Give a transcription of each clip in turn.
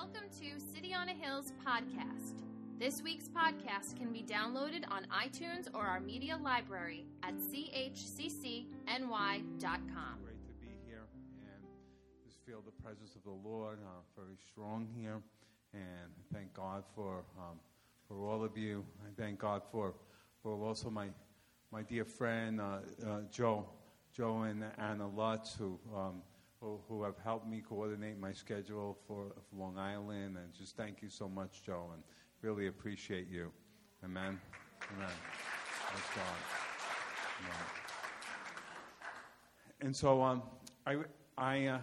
Welcome to City on a Hill's podcast. This week's podcast can be downloaded on iTunes or our media library at chccny.com. Great to be here and just feel the presence of the Lord uh, very strong here. And thank God for um, for all of you. I thank God for for also my my dear friend uh, uh, Joe Joe and Anna Lutz who. Um, who, who have helped me coordinate my schedule for, Long Island. And just thank you so much, Joe, and really appreciate you. Amen. Amen. Praise God. Amen. And so um, I, I, uh,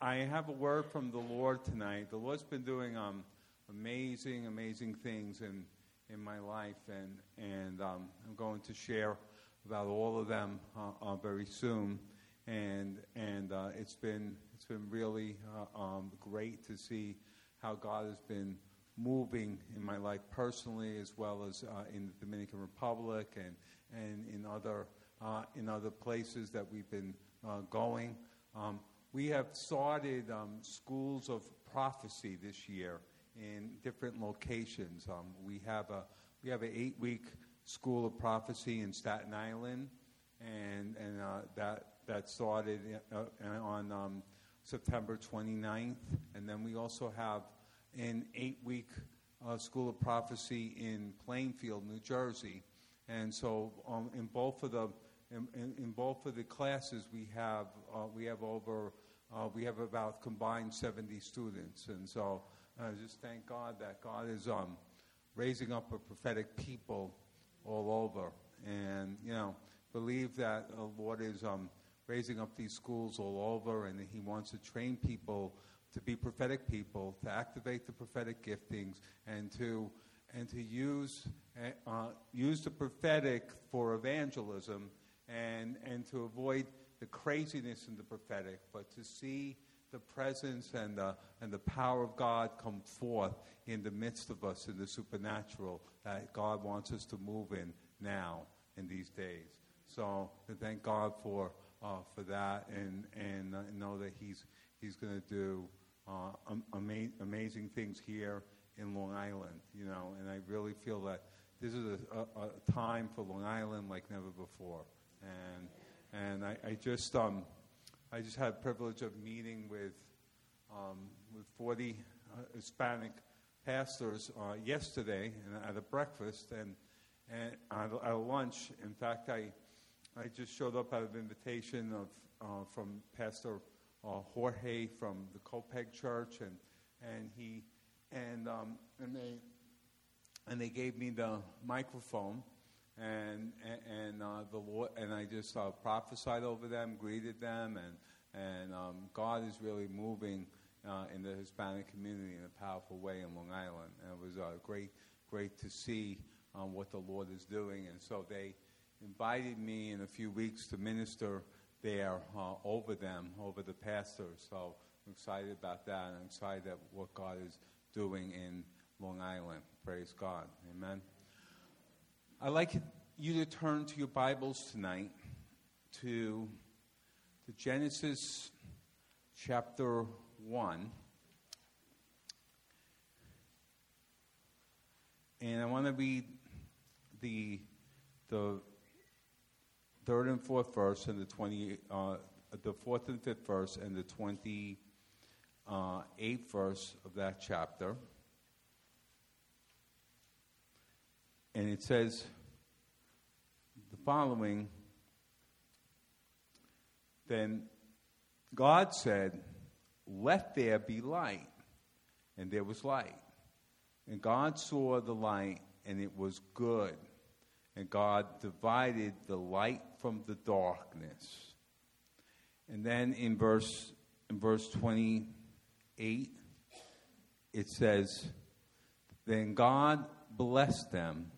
I have a word from the Lord tonight. The Lord's been doing um, amazing, amazing things in, in my life, and, and um, I'm going to share about all of them uh, uh, very soon and and uh, it's been it's been really uh, um, great to see how God has been moving in my life personally, as well as uh, in the Dominican Republic and and in other uh, in other places that we've been uh, going. Um, we have started um, schools of prophecy this year in different locations. Um, we have a we have an eight week school of prophecy in Staten Island, and and uh, that that started uh, uh, on um, September 29th. And then we also have an eight week uh, School of Prophecy in Plainfield, New Jersey. And so um, in both of the in, in, in, both of the classes, we have uh, we have over uh, we have about combined 70 students, and so I just thank God that God is um, raising up a prophetic people all over, and you know believe that the Lord is um, raising up these schools all over, and he wants to train people to be prophetic people, to activate the prophetic giftings, and to and to use uh, use the prophetic for evangelism, and and to avoid the craziness in the prophetic, but to see the presence and the, and the power of God come forth in the midst of us in the supernatural that God wants us to move in now in these days. So, thank God for uh, for that and, and uh, know that he's, he's going to do uh, ama- amazing things here in Long Island, you know, and I really feel that this is a, a, a time for Long Island like never before. And, and I, I just, um, I just had the privilege of meeting with, um, with 40 uh, Hispanic pastors uh, yesterday at a breakfast and, and at, at lunch. In fact, I, I just showed up at an invitation of, uh, from Pastor uh, Jorge from the Copeg Church, and and he and um, and they and they gave me the microphone, and and, uh, the Lord and I just uh, prophesied over them, greeted them, and and um, God is really moving uh, in the Hispanic community in a powerful way in Long Island, and it was uh, great great to see um, what the Lord is doing, and so they invited me in a few weeks to minister there uh, over them, over the pastors. So I'm excited about that. I'm excited at what God is doing in Long Island. Praise God. Amen. I'd like you to turn to your Bibles tonight to, to Genesis chapter 1. And I want to read the, the third and fourth verse and the 20, uh, the fourth and fifth verse and the 28th uh, verse of that chapter. And it says the following Then God said, Let there be light. And there was light. And God saw the light, and it was good. And God divided the light from the darkness. And then in verse in verse 28 it says then God blessed them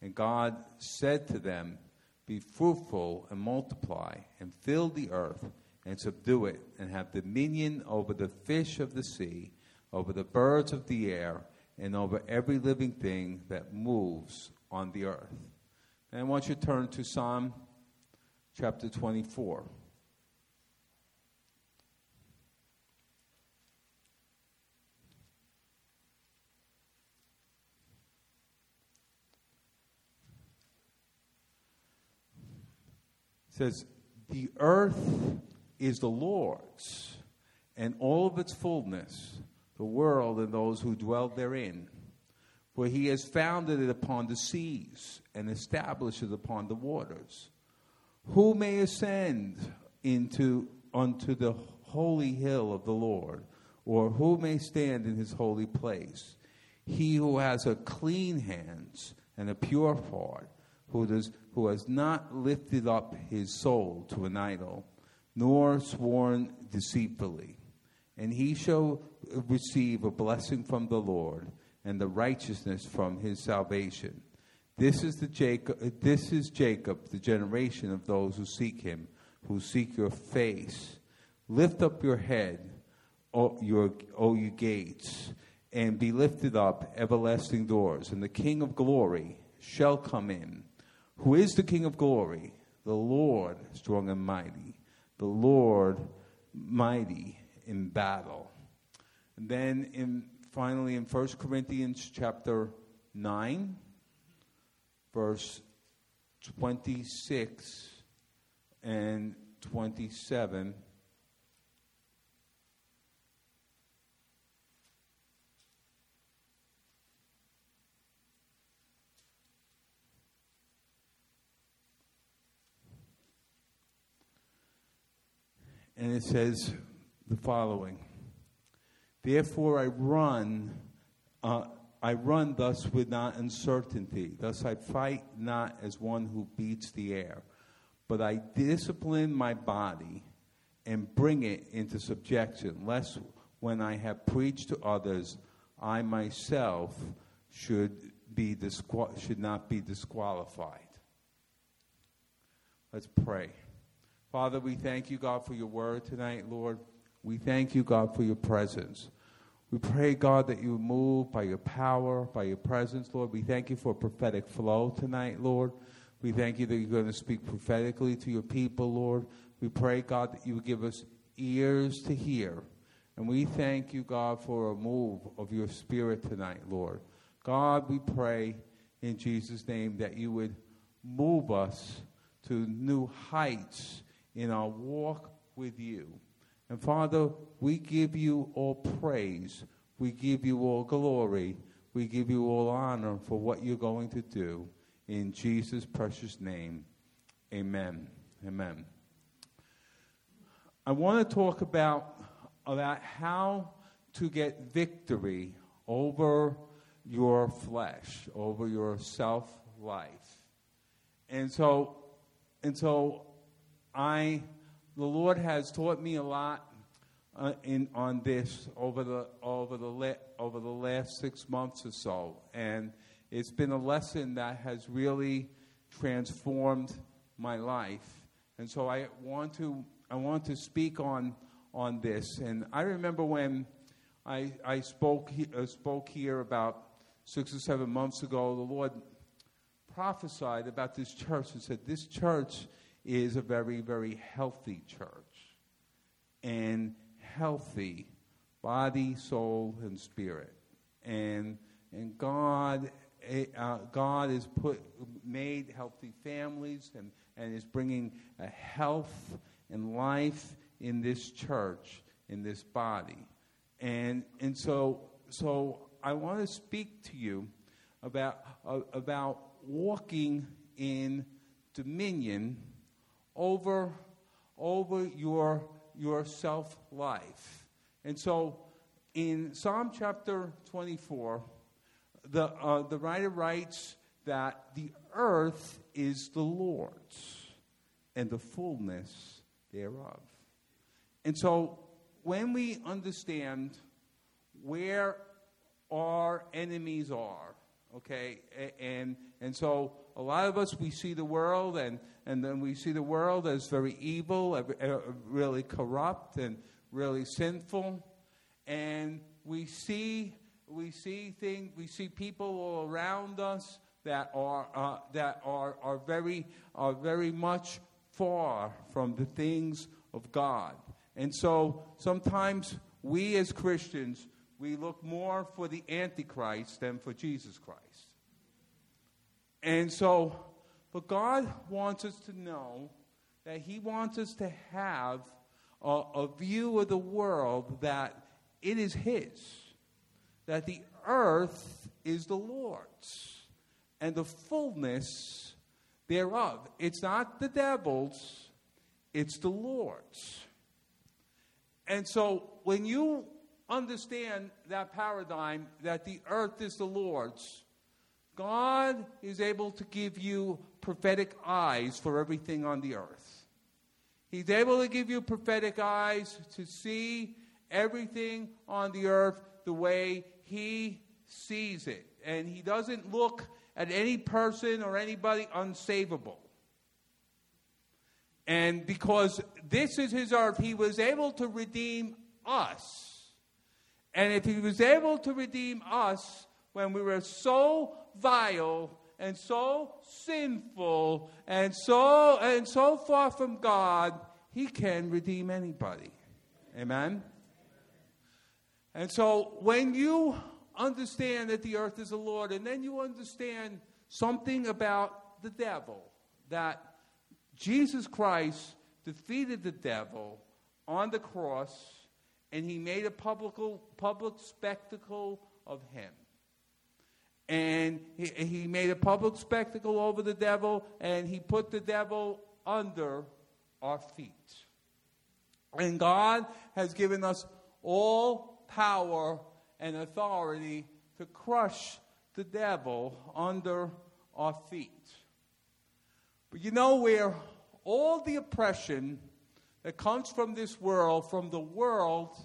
and God said to them be fruitful and multiply and fill the earth and subdue it and have dominion over the fish of the sea over the birds of the air and over every living thing that moves on the earth. And I want you to turn to Psalm chapter 24. Says, The earth is the Lord's and all of its fullness, the world and those who dwell therein. For he has founded it upon the seas and established it upon the waters. Who may ascend into unto the holy hill of the Lord, or who may stand in his holy place? He who has a clean hands and a pure heart, who, does, who has not lifted up his soul to an idol, nor sworn deceitfully. And he shall receive a blessing from the Lord and the righteousness from his salvation. This is, the Jacob, this is Jacob, the generation of those who seek him, who seek your face. Lift up your head, O, your, o you gates, and be lifted up, everlasting doors, and the King of glory shall come in. Who is the King of glory? The Lord, strong and mighty. The Lord, mighty in battle. And then in finally in 1 Corinthians chapter 9, verse 26 and 27. And it says the following. Therefore, I run. Uh, I run thus with not uncertainty. Thus, I fight not as one who beats the air, but I discipline my body and bring it into subjection, lest when I have preached to others, I myself should be disqual- should not be disqualified. Let's pray. Father, we thank you, God, for your word tonight, Lord. We thank you, God, for your presence. We pray, God, that you move by your power, by your presence, Lord. We thank you for a prophetic flow tonight, Lord. We thank you that you're going to speak prophetically to your people, Lord. We pray, God, that you would give us ears to hear. And we thank you, God, for a move of your spirit tonight, Lord. God, we pray in Jesus' name that you would move us to new heights in our walk with you. And Father, we give you all praise. We give you all glory. We give you all honor for what you're going to do. In Jesus' precious name, amen. Amen. I want to talk about, about how to get victory over your flesh, over your self life. And so, and so I the Lord has taught me a lot uh, in, on this over the, over, the la- over the last six months or so. And it's been a lesson that has really transformed my life. And so I want to, I want to speak on, on this. And I remember when I, I spoke, he, uh, spoke here about six or seven months ago, the Lord prophesied about this church and said, This church is a very, very healthy church. And healthy body, soul, and spirit. And, and God, eh, uh, God has put, made healthy families and, and is bringing a health and life in this church, in this body. And, and so, so I want to speak to you about, uh, about walking in dominion over, over your, your self life. And so in Psalm chapter 24, the, uh, the writer writes that the earth is the Lord's and the fullness thereof. And so when we understand where our enemies are, okay, and, and so a lot of us, we see the world, and, and then we see the world as very evil, uh, really corrupt, and really sinful. And we see, we see things, we see people all around us that are, uh, that are, are, very, are very much far from the things of God. And so sometimes we as Christians, we look more for the Antichrist than for Jesus Christ. And so, but God wants us to know that He wants us to have a, a view of the world that it is His, that the earth is the Lord's, and the fullness thereof. It's not the devil's, it's the Lord's. And so when you understand that paradigm that the earth is the Lord's, God is able to give you prophetic eyes for everything on the earth. He's able to give you prophetic eyes to see everything on the earth the way He sees it. And He doesn't look at any person or anybody unsavable. And because this is His earth, He was able to redeem us. And if He was able to redeem us when we were so vile and so sinful and so and so far from God, he can redeem anybody. Amen. And so when you understand that the earth is the Lord, and then you understand something about the devil, that Jesus Christ defeated the devil on the cross, and he made a public, public spectacle of him and he, he made a public spectacle over the devil, and he put the devil under our feet. And God has given us all power and authority to crush the devil under our feet. But you know where all the oppression that comes from this world, from the world,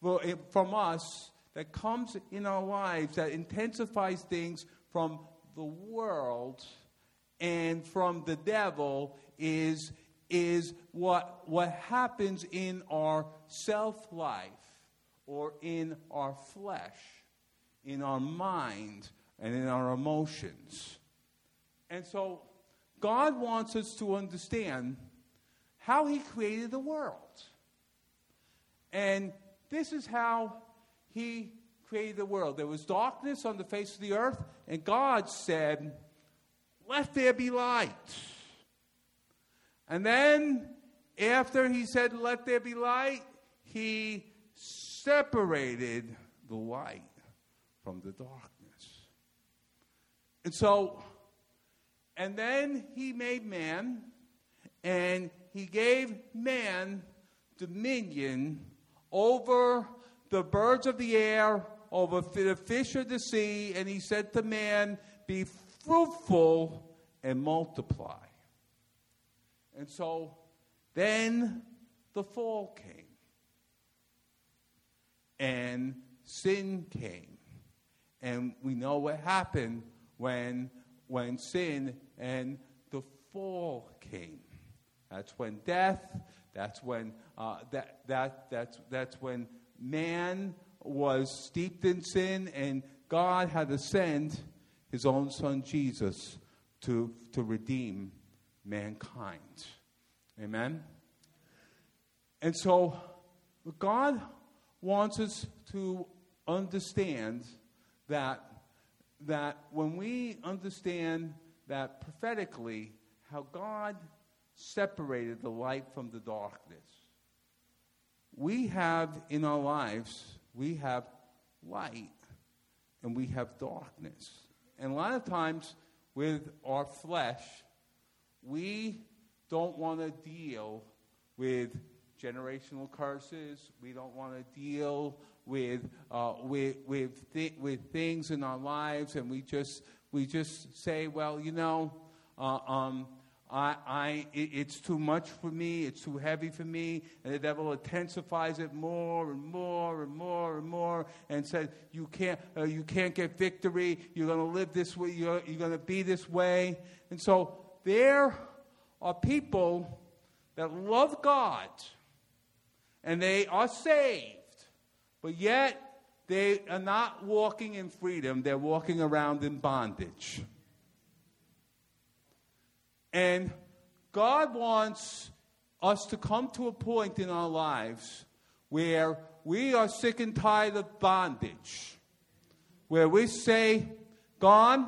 from us, that comes in our lives that intensifies things from the world and from the devil is, is what, what happens in our self life or in our flesh, in our mind, and in our emotions. And so God wants us to understand how He created the world. And this is how he created the world. There was darkness on the face of the earth, and God said, Let there be light. And then, after he said, Let there be light, he separated the light from the darkness. And so, and then he made man, and he gave man dominion over the birds of the air, over the fish of the sea, and he said to man, Be fruitful and multiply. And so then the fall came, and sin came. And we know what happened when, when sin and the fall came. That's when death, that's when, uh, that, that, that's, that's when man was steeped in sin, and God had to send his own son Jesus to, to redeem mankind. Amen? And so, God wants us to understand that, that when we understand that prophetically, how God separated the light from the darkness, we have in our lives, we have light and we have darkness. And a lot of times with our flesh, we don't want to deal with generational curses. We don't want to deal with, uh, with, with, th- with things in our lives, and we just, we just say, well, you know, uh, um, I, I, it's too much for me, it's too heavy for me, and the devil intensifies it more and more and more and more, and says, you can't, uh, you can't get victory, you're going to live this way, you're, you're going to be this way. And so there are people that love God, and they are saved, but yet they are not walking in freedom, they're walking around in bondage. And God wants us to come to a point in our lives where we are sick and tired of bondage, where we say, God,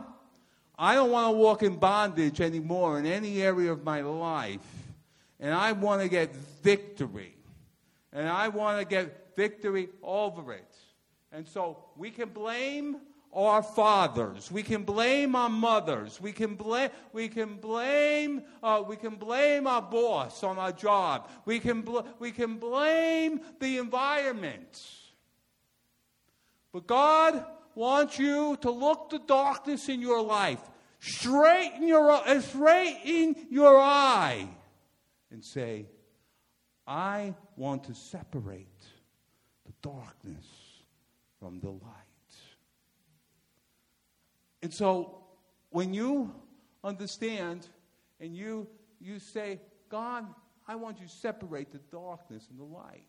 I don't want to walk in bondage anymore in any area of my life. and I want to get victory. And I want to get victory over it. And so we can blame our fathers. We can blame our mothers. We can blame. We can blame. Uh, we can blame our boss on our job. We can. Bl- we can blame the environment. But God wants you to look the darkness in your life straight in your uh, straight in your eye, and say, "I want to separate the darkness from the light." And so when you understand and you, you say, God, I want you to separate the darkness and the light.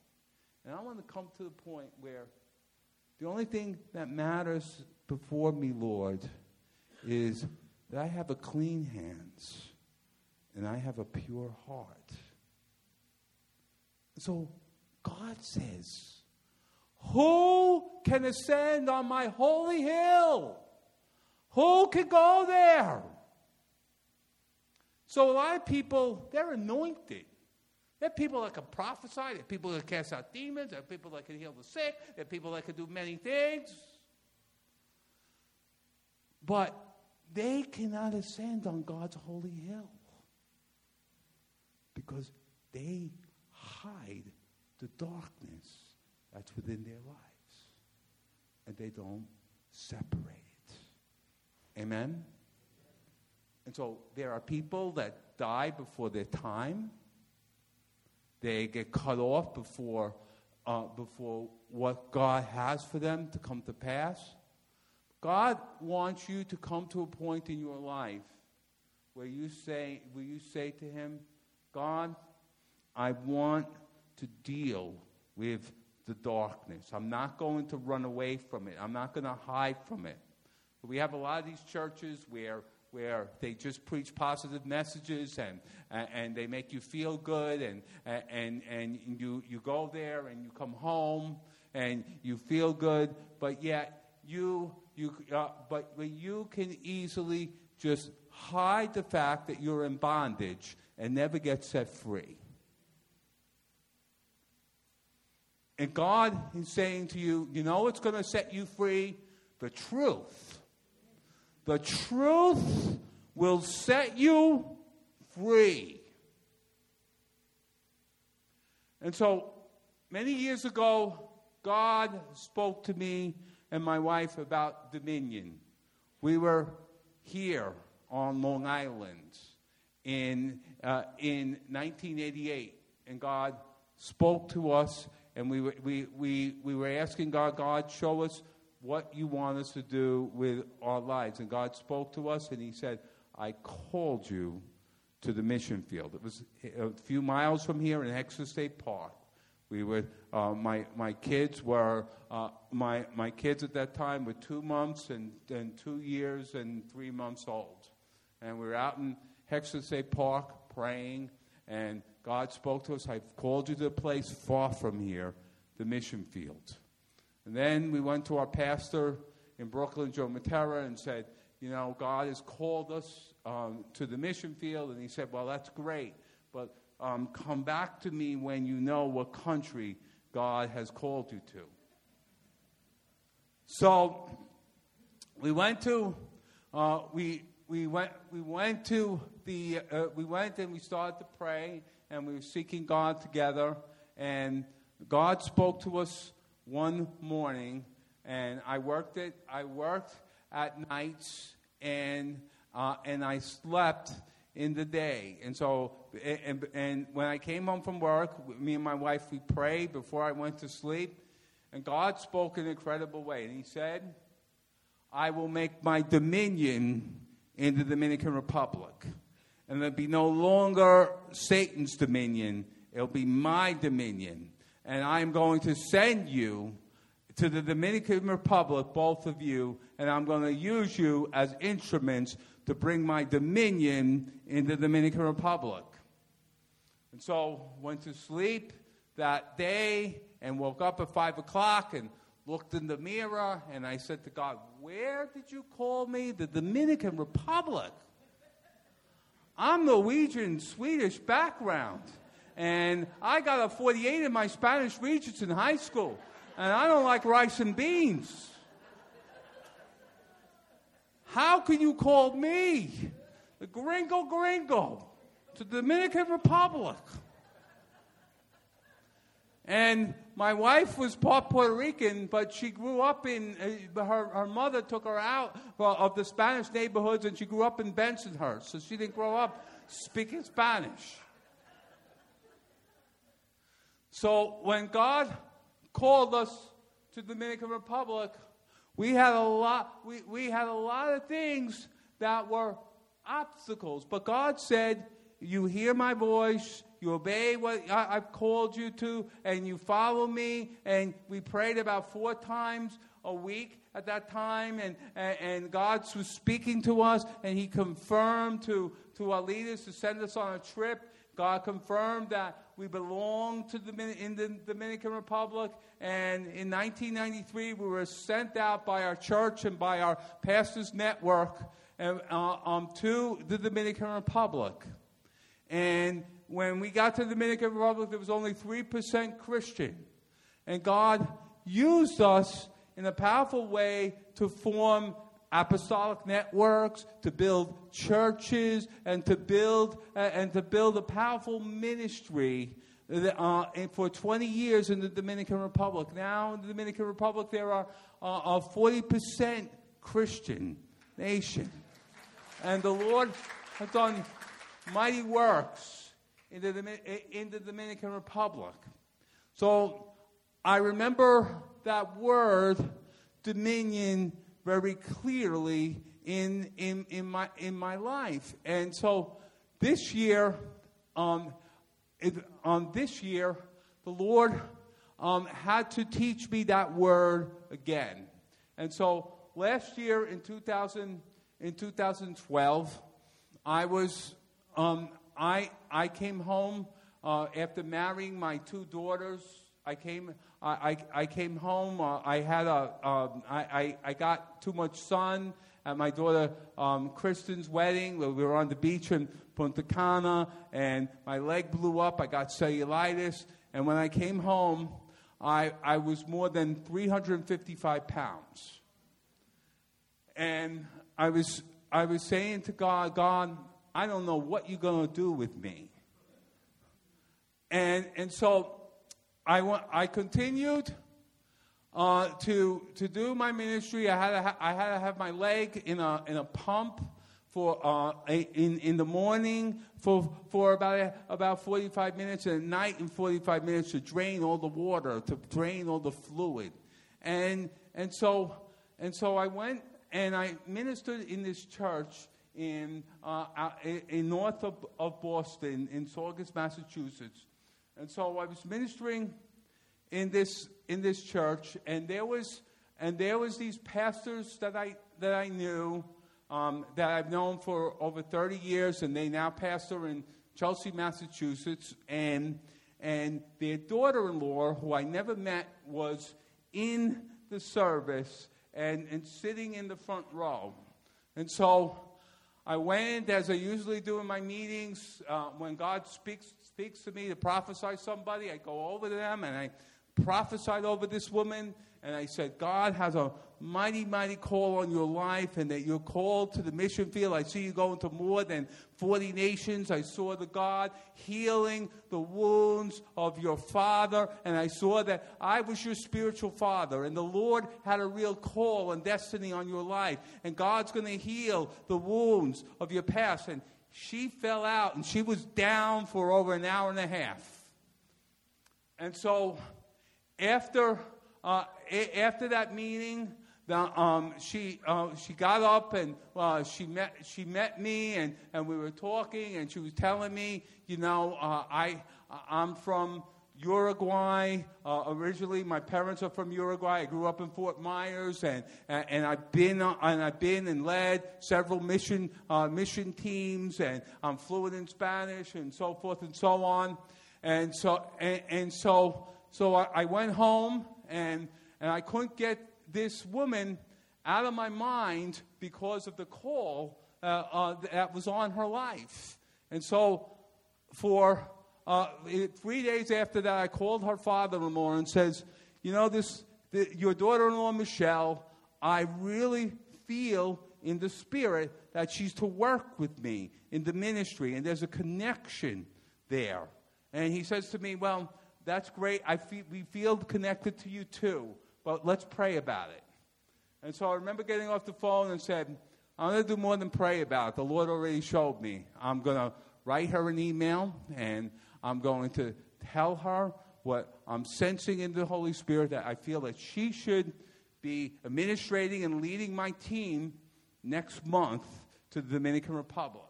And I want to come to the point where the only thing that matters before me, Lord, is that I have a clean hands and I have a pure heart. So God says, Who can ascend on my holy hill? Who could go there? So a lot of people, they're anointed. There are people that can prophesy. There are people that cast out demons. There are people that can heal the sick. There are people that can do many things. But they cannot ascend on God's holy hill because they hide the darkness that's within their lives and they don't separate. Amen? And so there are people that die before their time. They get cut off before, uh, before what God has for them to come to pass. God wants you to come to a point in your life where you say, where you say to Him, God, I want to deal with the darkness. I'm not going to run away from it. I'm not going to hide from it. We have a lot of these churches where where they just preach positive messages and, and they make you feel good and, and, and you, you go there and you come home and you feel good, but yet you, you, uh, but, you can easily just hide the fact that you're in bondage and never get set free. And God is saying to you, you know what's going to set you free? The truth. The truth will set you free. And so, many years ago, God spoke to me and my wife about dominion. We were here on Long Island in, uh, in 1988, and God spoke to us, and we were, we, we, we were asking God, God, show us what you want us to do with our lives. And God spoke to us and He said, I called you to the mission field. It was a few miles from here in Heckscher State Park. We were, uh, my, my kids were, uh, my, my kids at that time were two months and, and two years and three months old. And we were out in Heckscher State Park praying, and God spoke to us, I've called you to a place far from here, the mission field. And then we went to our pastor in Brooklyn, Joe Matera, and said, You know, God has called us um, to the mission field. And he said, Well, that's great, but um, come back to me when you know what country God has called you to. So we went to, uh, we, we, went, we went to the, uh, we went and we started to pray and we were seeking God together. And God spoke to us one morning, and I worked it. I worked at nights, and uh, and I slept in the day. And so, and, and when I came home from work, me and my wife we prayed before I went to sleep, and God spoke in an incredible way. And He said, "I will make my dominion in the Dominican Republic." And it'll be no longer Satan's dominion, it'll be my dominion and I'm going to send you to the Dominican Republic, both of you, and I'm going to use you as instruments to bring my dominion in the Dominican Republic. And so went to sleep that day and woke up at five o'clock and looked in the mirror and I said to God, Where did you call me? The Dominican Republic. I'm Norwegian, Swedish background. And I got a 48 in my Spanish Regents in high school. And I don't like rice and beans. How can you call me the gringo gringo to the Dominican Republic? And my wife was part Puerto Rican, but she grew up in, uh, her, her mother took her out of the Spanish neighborhoods, and she grew up in Bensonhurst, so she didn't grow up speaking Spanish. So when God called us to the Dominican Republic, we had a lot, we, we had a lot of things that were obstacles. But God said, You hear my voice, you obey what I, have called you to, and you follow me. And we prayed about four times a week at that time, and, and, and God was speaking to us, and He confirmed to, to our leaders to send us on a trip. God confirmed that we belong to the in the Dominican Republic, and in 1993 we were sent out by our church and by our pastors' network and, uh, um, to the Dominican Republic. And when we got to the Dominican Republic, there was only 3% Christian. And God used us in a powerful way to form apostolic networks, to build churches, and to build, uh, and to build a powerful ministry uh, for 20 years in the Dominican Republic. Now, in the Dominican Republic, there are uh, a 40% Christian nation. And the Lord has done mighty works in the, in the Dominican Republic. So I remember that word, dominion, very clearly in, in, in, my, in my life. And so this year, um, it, um, this year, the Lord um, had to teach me that word again. And so last year in 2000, in 2012, I was um, I I came home uh, after marrying my two daughters. I came I, I, came home. Uh, I had a um, I, I, I got too much sun at my daughter um, Kristen's wedding. We were on the beach in Punta Cana, and my leg blew up. I got cellulitis, and when I came home, I, I was more than 355 pounds. And I was, I was saying to God, God, I don't know what you're going to do with me. And, and so I, I continued uh, to, to do my ministry. I had, to ha- I had to have my leg in a, in a pump for uh, in, in the morning for, for about, about 45 minutes and at night in 45 minutes to drain all the water, to drain all the fluid. And, and, so, and so I went and I ministered in this church in, uh, in north of, of Boston, in Saugus, Massachusetts. And so I was ministering in this, in this church, and there was, and there was these pastors that I, that I knew um, that I've known for over 30 years, and they now pastor in Chelsea, Massachusetts. And, and their daughter in law, who I never met, was in the service and, and sitting in the front row. And so I went, as I usually do in my meetings, uh, when God speaks, speaks to me to prophesy somebody, I go over to them and I prophesied over this woman. And I said, God has a mighty, mighty call on your life and that you're called to the mission field. I see you going to more than 40 nations. I saw the God healing the wounds of your father. And I saw that I was your spiritual father. And the Lord had a real call and destiny on your life. And God's going to heal the wounds of your past. And she fell out and she was down for over an hour and a half. And so after, uh, after that meeting, the, um, she, uh, she got up and uh, she, met, she met me and, and we were talking and she was telling me, you know, uh, I, I'm from Uruguay. Uh, originally, my parents are from Uruguay. I grew up in Fort Myers, and, and, and I've been uh, and I've been and led several mission uh, mission teams, and I'm fluent in Spanish and so forth and so on. And so and, and so so I, I went home and and I couldn't get this woman out of my mind because of the call uh, uh, that was on her life. And so, for uh, three days after that, I called her father-in-law and says, "You know, this the, your daughter-in-law Michelle. I really feel in the spirit that she's to work with me in the ministry, and there's a connection there." And he says to me, "Well, that's great. I feel, we feel connected to you too, but let's pray about it." And so I remember getting off the phone and said, I'm going to do more than pray about it. The Lord already showed me. I'm going to write her an email and I'm going to tell her what I'm sensing in the Holy Spirit that I feel that she should be administrating and leading my team next month to the Dominican Republic.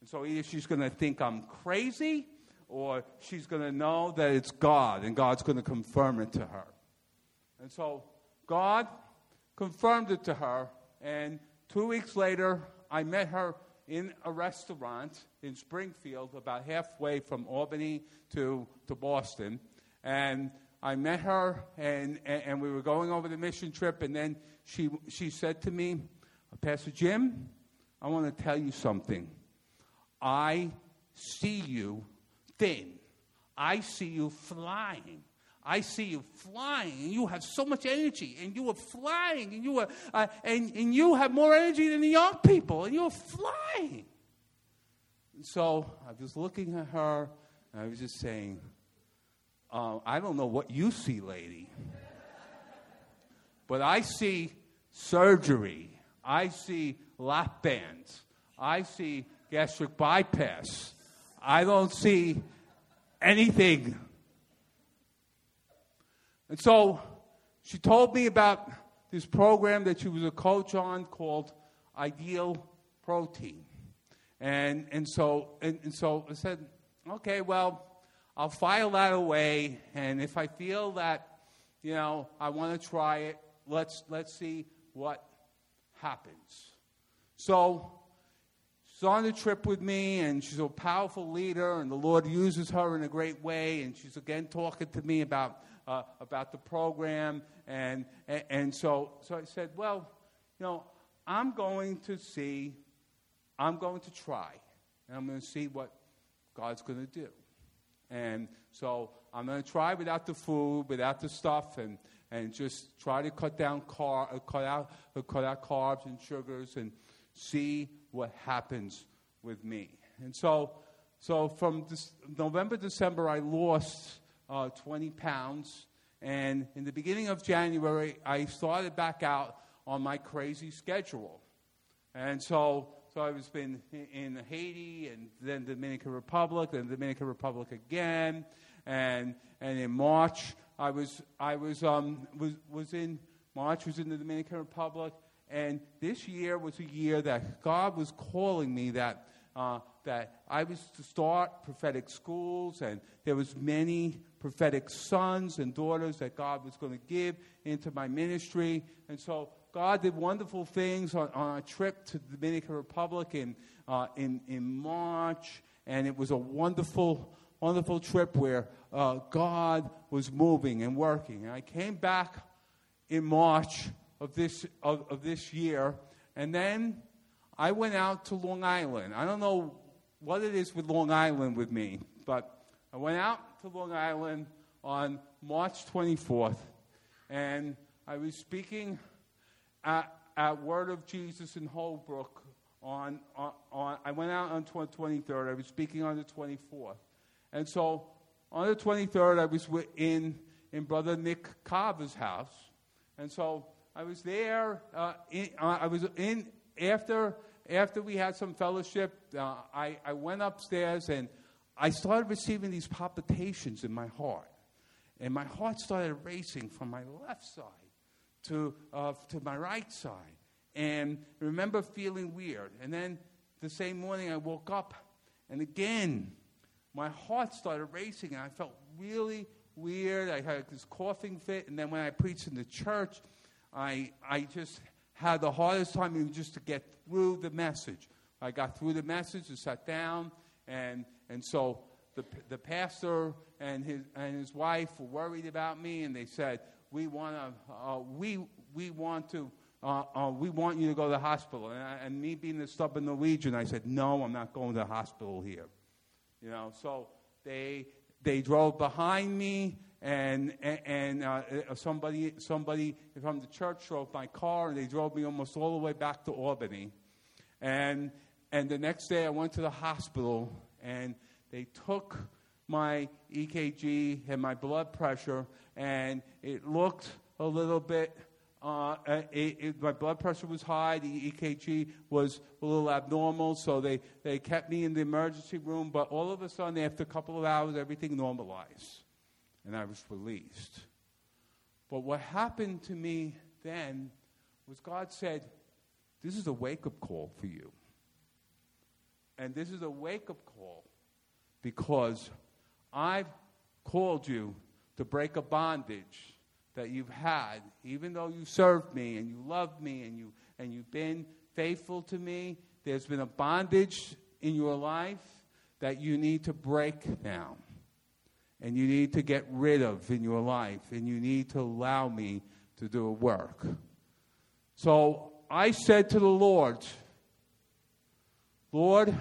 And so either she's going to think I'm crazy or she's going to know that it's God and God's going to confirm it to her. And so God confirmed it to her, and two weeks later, I met her in a restaurant in Springfield, about halfway from Albany to, to Boston. And I met her, and, and, and, we were going over the mission trip, and then she, she said to me, Pastor Jim, I want to tell you something. I see you thin. I see you flying. I see you flying, and you have so much energy, and you are flying, and you are, uh, and, and you have more energy than the young people, and you're flying. And so I was looking at her, and I was just saying, uh, I don't know what you see, lady, but I see surgery, I see lap bands, I see gastric bypass. I don't see anything and so she told me about this program that she was a coach on called Ideal Protein. And, and, so, and, and so I said, okay, well, I'll file that away. And if I feel that, you know, I want to try it, let's, let's see what happens. So she's on the trip with me, and she's a powerful leader, and the Lord uses her in a great way. And she's again talking to me about uh, about the program. And, and, so, so I said, well, you know, I'm going to see, I'm going to try, and I'm going to see what God's going to do. And so I'm going to try without the food, without the stuff, and, and just try to cut down car, uh, cut out, uh, cut out carbs and sugars, and see what happens with me. And so, so from this November, December, I lost uh, 20 pounds. And in the beginning of January, I started back out on my crazy schedule. And so, so I was been in Haiti and then Dominican Republic, then Dominican Republic again. And, and in March, I was, I was, um, was, was in, March was in the Dominican Republic. And this year was a year that God was calling me that, uh, that I was to start prophetic schools, and there was many prophetic sons and daughters that God was going to give into my ministry. And so God did wonderful things on, on a trip to the Dominican Republic in, uh, in, in March. And it was a wonderful, wonderful trip where uh, God was moving and working. And I came back in March of this, of, of this year. And then I went out to Long Island. I don't know what it is with Long Island with me, but I went out to Long Island on March 24th, and I was speaking at, at Word of Jesus in Holbrook. On, on, on, I went out on 23rd. I was speaking on the 24th. And so on the 23rd, I was in, in Brother Nick Carver's house. And so I was there. Uh, in, uh, I was in after after we had some fellowship. Uh, I, I went upstairs and I started receiving these palpitations in my heart. And my heart started racing from my left side to, uh, to my right side. And I remember feeling weird. And then the same morning I woke up, and again, my heart started racing, and I felt really weird. I had this coughing fit. And then when I preached in the church, I, I just had the hardest time just to get through the message. I got through the message and sat down, and and so the, the pastor and his, and his wife were worried about me, and they said, "We want to, uh, we we want to, uh, uh, we want you to go to the hospital." And, I, and me being the stubborn Norwegian, I said, "No, I'm not going to the hospital here." You know, so they, they drove behind me, and, and uh, somebody, somebody from the church drove my car, and they drove me almost all the way back to Albany. And, and the next day, I went to the hospital, and they took my EKG and my blood pressure, and it looked a little bit. Uh, it, it, my blood pressure was high. The EKG was a little abnormal, so they, they kept me in the emergency room. But all of a sudden, after a couple of hours, everything normalized, and I was released. But what happened to me then was God said, This is a wake up call for you. And this is a wake up call because I've called you to break a bondage that you've had, even though you served me and you loved me and, you, and you've been faithful to me. There's been a bondage in your life that you need to break now. And you need to get rid of in your life. And you need to allow me to do a work. So I said to the Lord, Lord,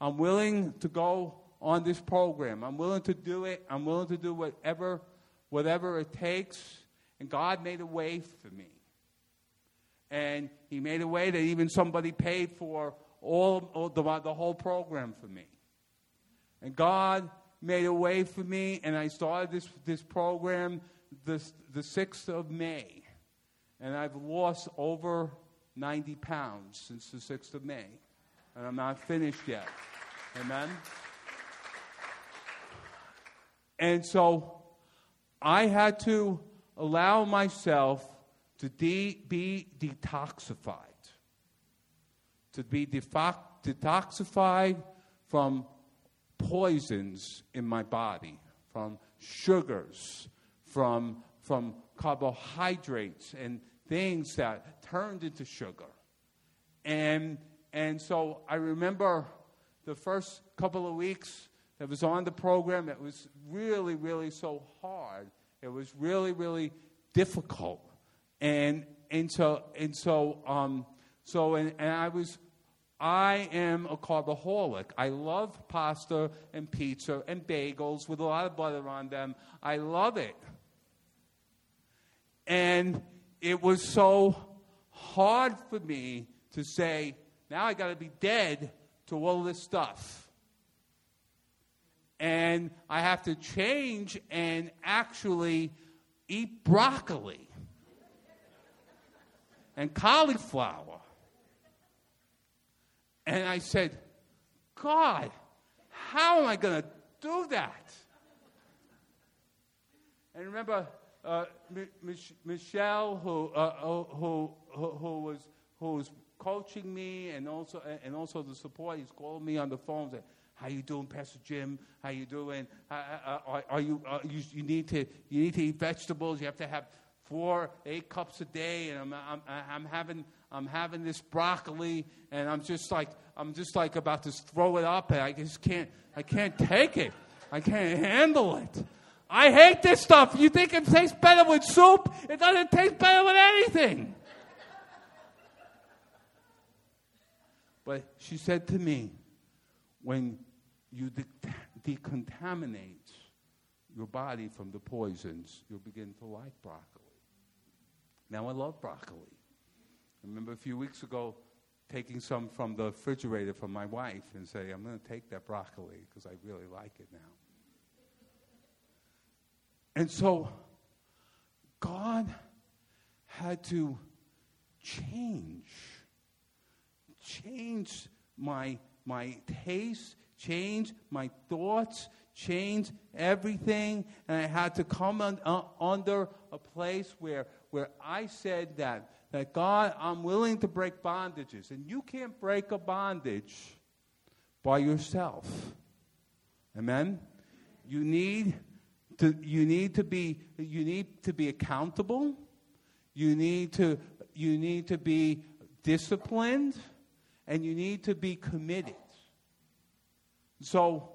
I'm willing to go on this program. I'm willing to do it. I'm willing to do whatever, whatever it takes. And God made a way for me. And He made a way that even somebody paid for all, all the, the whole program for me. And God made a way for me, and I started this, this program the, the 6th of May. And I've lost over 90 pounds since the 6th of May. And I'm not finished yet. Amen? And so I had to allow myself to de- be detoxified, to be detoxified from poisons in my body, from sugars, from, from carbohydrates and things that turned into sugar. And, and so I remember the first couple of weeks that was on the program that was really, really so hard. It was really, really difficult. And, and so, and so, um, so and, and I was, I am a carboholic. I love pasta and pizza and bagels with a lot of butter on them. I love it. And it was so hard for me to say, now I got to be dead to all this stuff and I have to change and actually eat broccoli and cauliflower. And I said, God, how am I going to do that? And remember, uh, M- Michelle, who, uh, who, who, who, was, who was coaching me and also, and also the support, he's called me on the phone and how you doing, Pastor Jim? How you doing? are, are, you, are you, you, need to, you need to eat vegetables. You have to have four, eight cups a day. And I'm, I'm, I'm, having, I'm having this broccoli, and I'm just like, I'm just like about to throw it up, and I just can't, I can't take it. I can't handle it. I hate this stuff. You think it tastes better with soup? It doesn't taste better with anything. But she said to me, when you de- decontaminate your body from the poisons, you'll begin to like broccoli. Now, I love broccoli. I remember a few weeks ago taking some from the refrigerator from my wife and say, I'm going to take that broccoli because I really like it now. And so, God had to change, change my, my taste, change my thoughts, change everything. And I had to come on, uh, under a place where, where I said that, that God, I'm willing to break bondages. And you can't break a bondage by yourself. Amen? You need to, you need to be, you need to be accountable. You need to, you need to be disciplined. And you need to be committed. So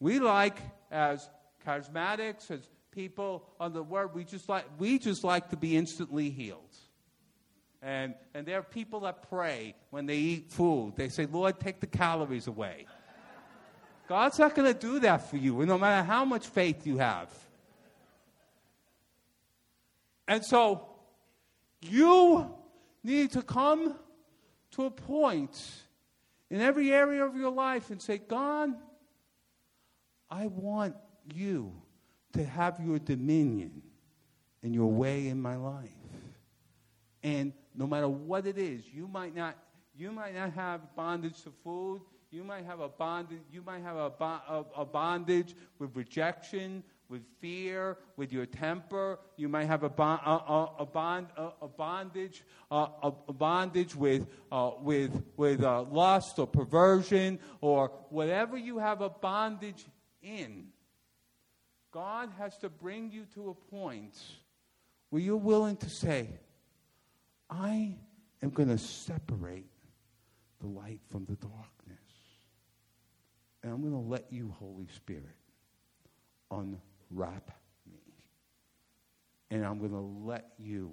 we like, as charismatics, as people on the word, we just like, we just like to be instantly healed. And, and there are people that pray when they eat food. They say, Lord, take the calories away. God's not going to do that for you, no matter how much faith you have. And so, you need to come to a point in every area of your life and say, God, I want you to have your dominion and your way in my life. And no matter what it is, you might not, you might not have bondage to food. You might have a bondage. You might have a, a, a bondage with rejection, with fear, with your temper. You might have a, bond, a, a, bond, a, bondage, a, bondage with, uh, with, with uh, lust or perversion or whatever you have a bondage in. God has to bring you to a point where you're willing to say, I am going to separate the light from the darkness. And I'm going to let you, Holy Spirit, unwrap me. And I'm going to let you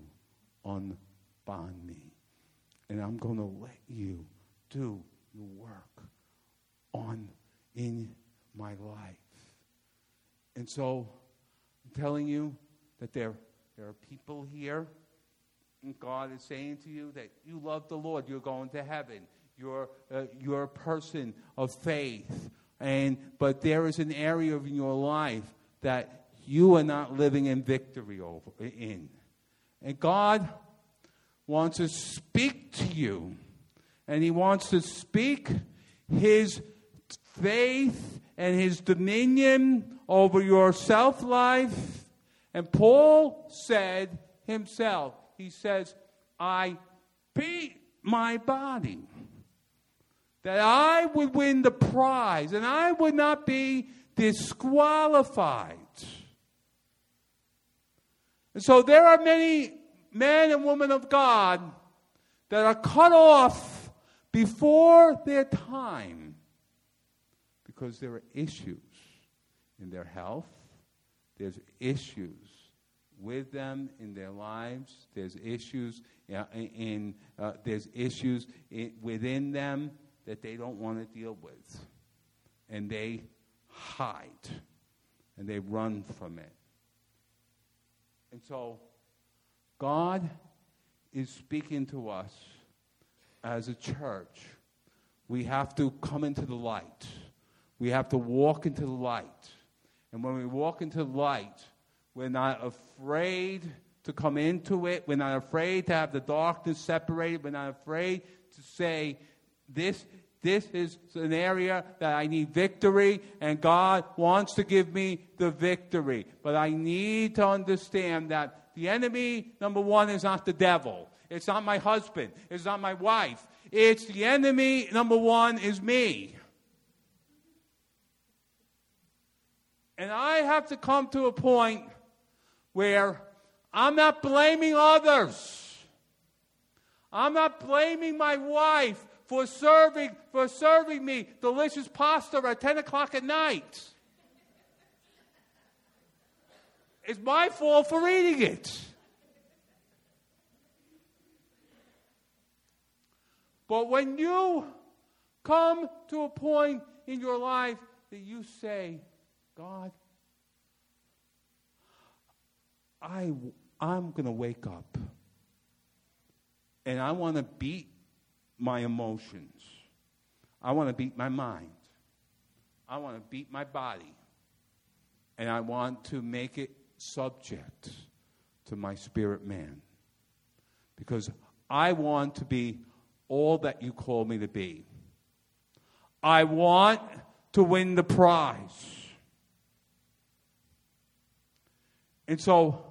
unbond me. And I'm going to let you do your work on in my life. And so I'm telling you that there, there are people here, and God is saying to you that you love the Lord, you're going to heaven. You're, uh, you're a person of faith. And, but there is an area of your life that you are not living in victory over, in. And God wants to speak to you. And He wants to speak His faith and His dominion over your self life. And Paul said himself, he says, I beat my body that I would win the prize and I would not be disqualified. And so there are many men and women of God that are cut off before their time because there are issues in their health, there's issues with them in their lives, there's issues in, in uh, there's issues in, within them that they don't want to deal with. And they hide and they run from it. And so, God is speaking to us as a church. We have to come into the light. We have to walk into the light. And when we walk into the light, we're not afraid to come into it. We're not afraid to have the darkness separated. We're not afraid to say, this, this is an area that I need victory, and God wants to give me the victory. But I need to understand that the enemy, number one, is not the devil. It's not my husband. It's not my wife. It's the enemy, number one, is me. And I have to come to a point where I'm not blaming others. I'm not blaming my wife for serving, for serving me delicious pasta at 10 o'clock at night. It's my fault for eating it. But when you come to a point in your life that you say, God, I, I'm going to wake up and I want to beat my emotions. I want to beat my mind. I want to beat my body. And I want to make it subject to my spirit man. Because I want to be all that you call me to be. I want to win the prize. And so,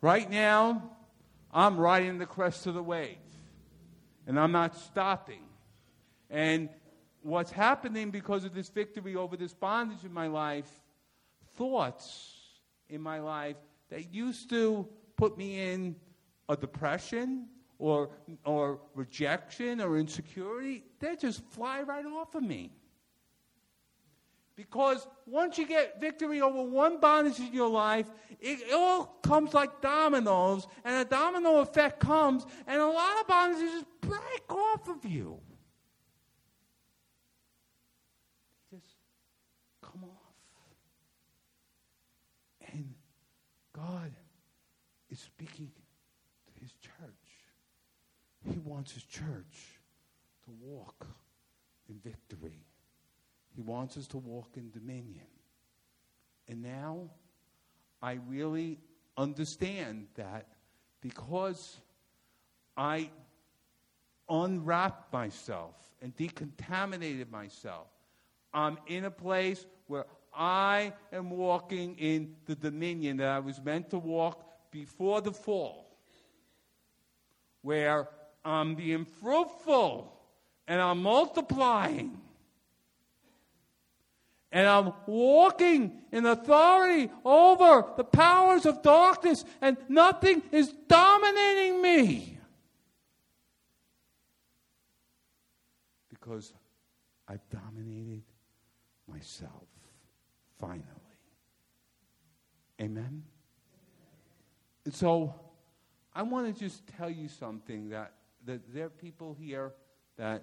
right now, I'm riding the crest of the wave and I'm not stopping. And what's happening because of this victory over this bondage in my life, thoughts in my life that used to put me in a depression or, or rejection or insecurity, they just fly right off of me. Because once you get victory over one bondage in your life, it, it all comes like dominoes, and a domino effect comes, and a lot of bondages just break off of you. Just come off. And God is speaking to his church. He wants his church to walk in victory. He wants us to walk in dominion. And now I really understand that because I unwrapped myself and decontaminated myself, I'm in a place where I am walking in the dominion that I was meant to walk before the fall, where I'm being fruitful and I'm multiplying. And I'm walking in authority over the powers of darkness, and nothing is dominating me. Because I've dominated myself, finally. Amen? And so, I want to just tell you something that, that there are people here that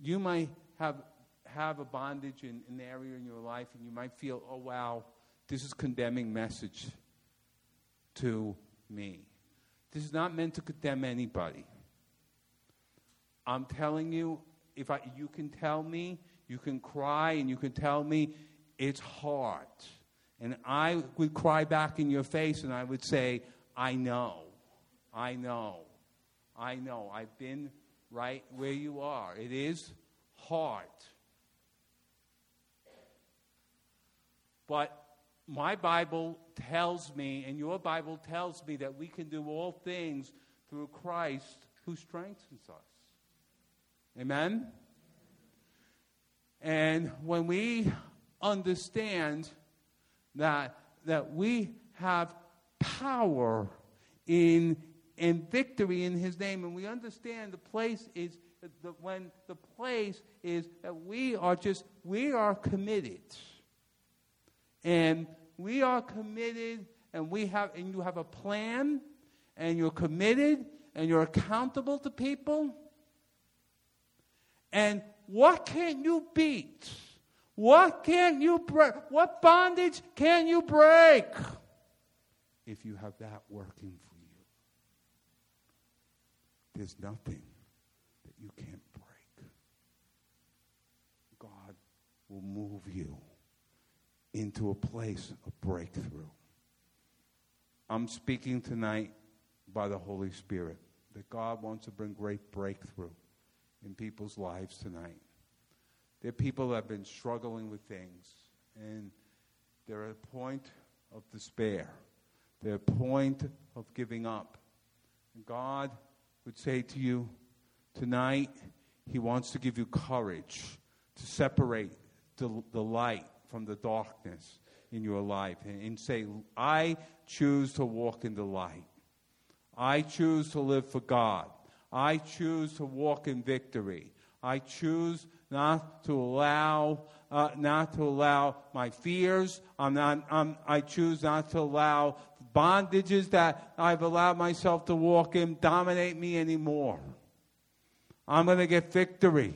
you might have, have a bondage in, in an area in your life, and you might feel, oh, wow, this is condemning message to me. This is not meant to condemn anybody. I'm telling you, if I, you can tell me, you can cry, and you can tell me it's hard. And I would cry back in your face, and I would say, I know, I know, I know. I've been right where you are. It is hard. But my Bible tells me, and your Bible tells me, that we can do all things through Christ who strengthens us. Amen? And when we understand that, that we have power in and victory in his name. And we understand the place is the, when the place is that we are just, we are committed. And we are committed, and we have, and you have a plan, and you're committed, and you're accountable to people. And what can you beat? What can you break? What bondage can you break if you have that working for you? there's nothing that you can't break. God will move you into a place of breakthrough. I'm speaking tonight by the Holy Spirit that God wants to bring great breakthrough in people's lives tonight. There are people that have been struggling with things, and they're at a point of despair. They're at a point of giving up. And God would say to you tonight, He wants to give you courage to separate the, the light from the darkness in your life and, and say, I choose to walk in the light. I choose to live for God. I choose to walk in victory. I choose not to allow, uh, not to allow my fears. I'm not, I'm, I choose not to allow bondages that I've allowed myself to walk in dominate me anymore. I'm going to get victory.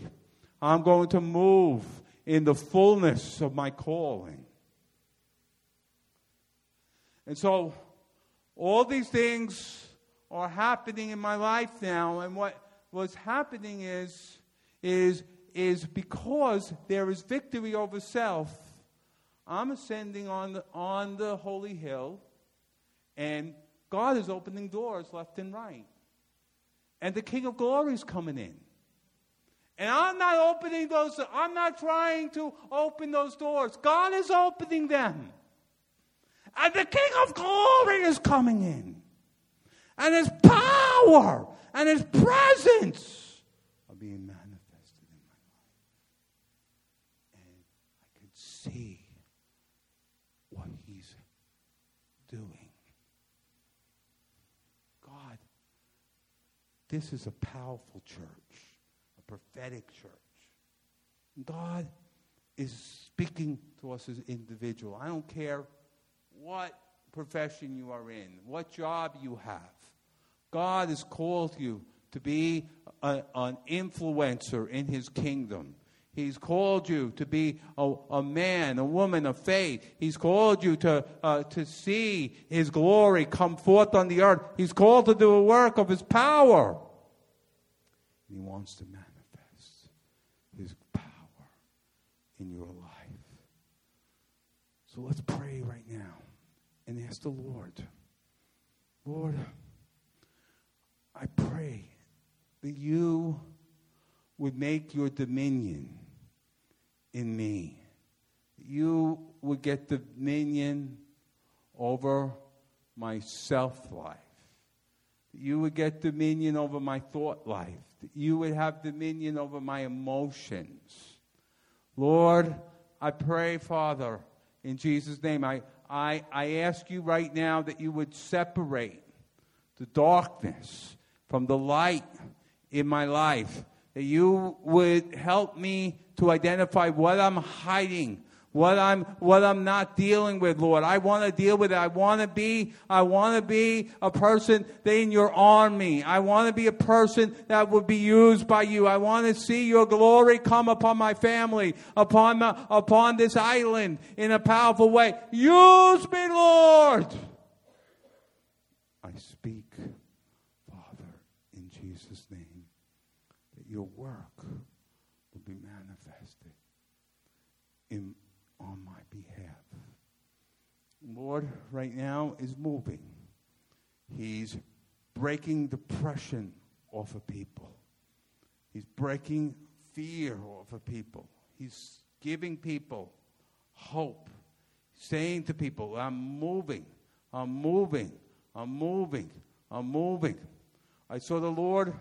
I'm going to move in the fullness of my calling. And so, all these things are happening in my life now, and what what's happening is is is because there is victory over self. I'm ascending on the, on the holy hill, and God is opening doors left and right. And the King of Glory is coming in. And I'm not opening those, I'm not trying to open those doors. God is opening them. And the King of Glory is coming in. And his power and his presence are being manifested in my life. And I could see what he's doing. God, this is a powerful church, a prophetic church. God is speaking to us as individual. I don't care what profession you are in, what job you have. God has called you to be a, an influencer in his kingdom. He's called you to be a, a man, a woman of faith. He's called you to, uh, to see His glory come forth on the earth. He's called to do a work of His power. He wants to manifest His power in your life. So let's pray right now and ask the Lord, Lord, I pray that you would make your dominion in me. You would get dominion over my self life. You would get dominion over my thought life. You would have dominion over my emotions. Lord, I pray, Father, in Jesus' name, I, I, I ask you right now that you would separate the darkness from the light in my life that you would help me to identify what I'm hiding, what I'm what I'm not dealing with, Lord. I want to deal with it. I want to be I want to be a person that in your army. I want to be a person that would be used by you. I want to see your glory come upon my family, upon the, upon this island in a powerful way. Use me, Lord. I speak your work will be manifested in, on my behalf. Lord, right now, is moving. He's breaking depression off of people. He's breaking fear off of people. He's giving people hope. Saying to people, I'm moving, I'm moving, I'm moving, I'm moving. I saw the Lord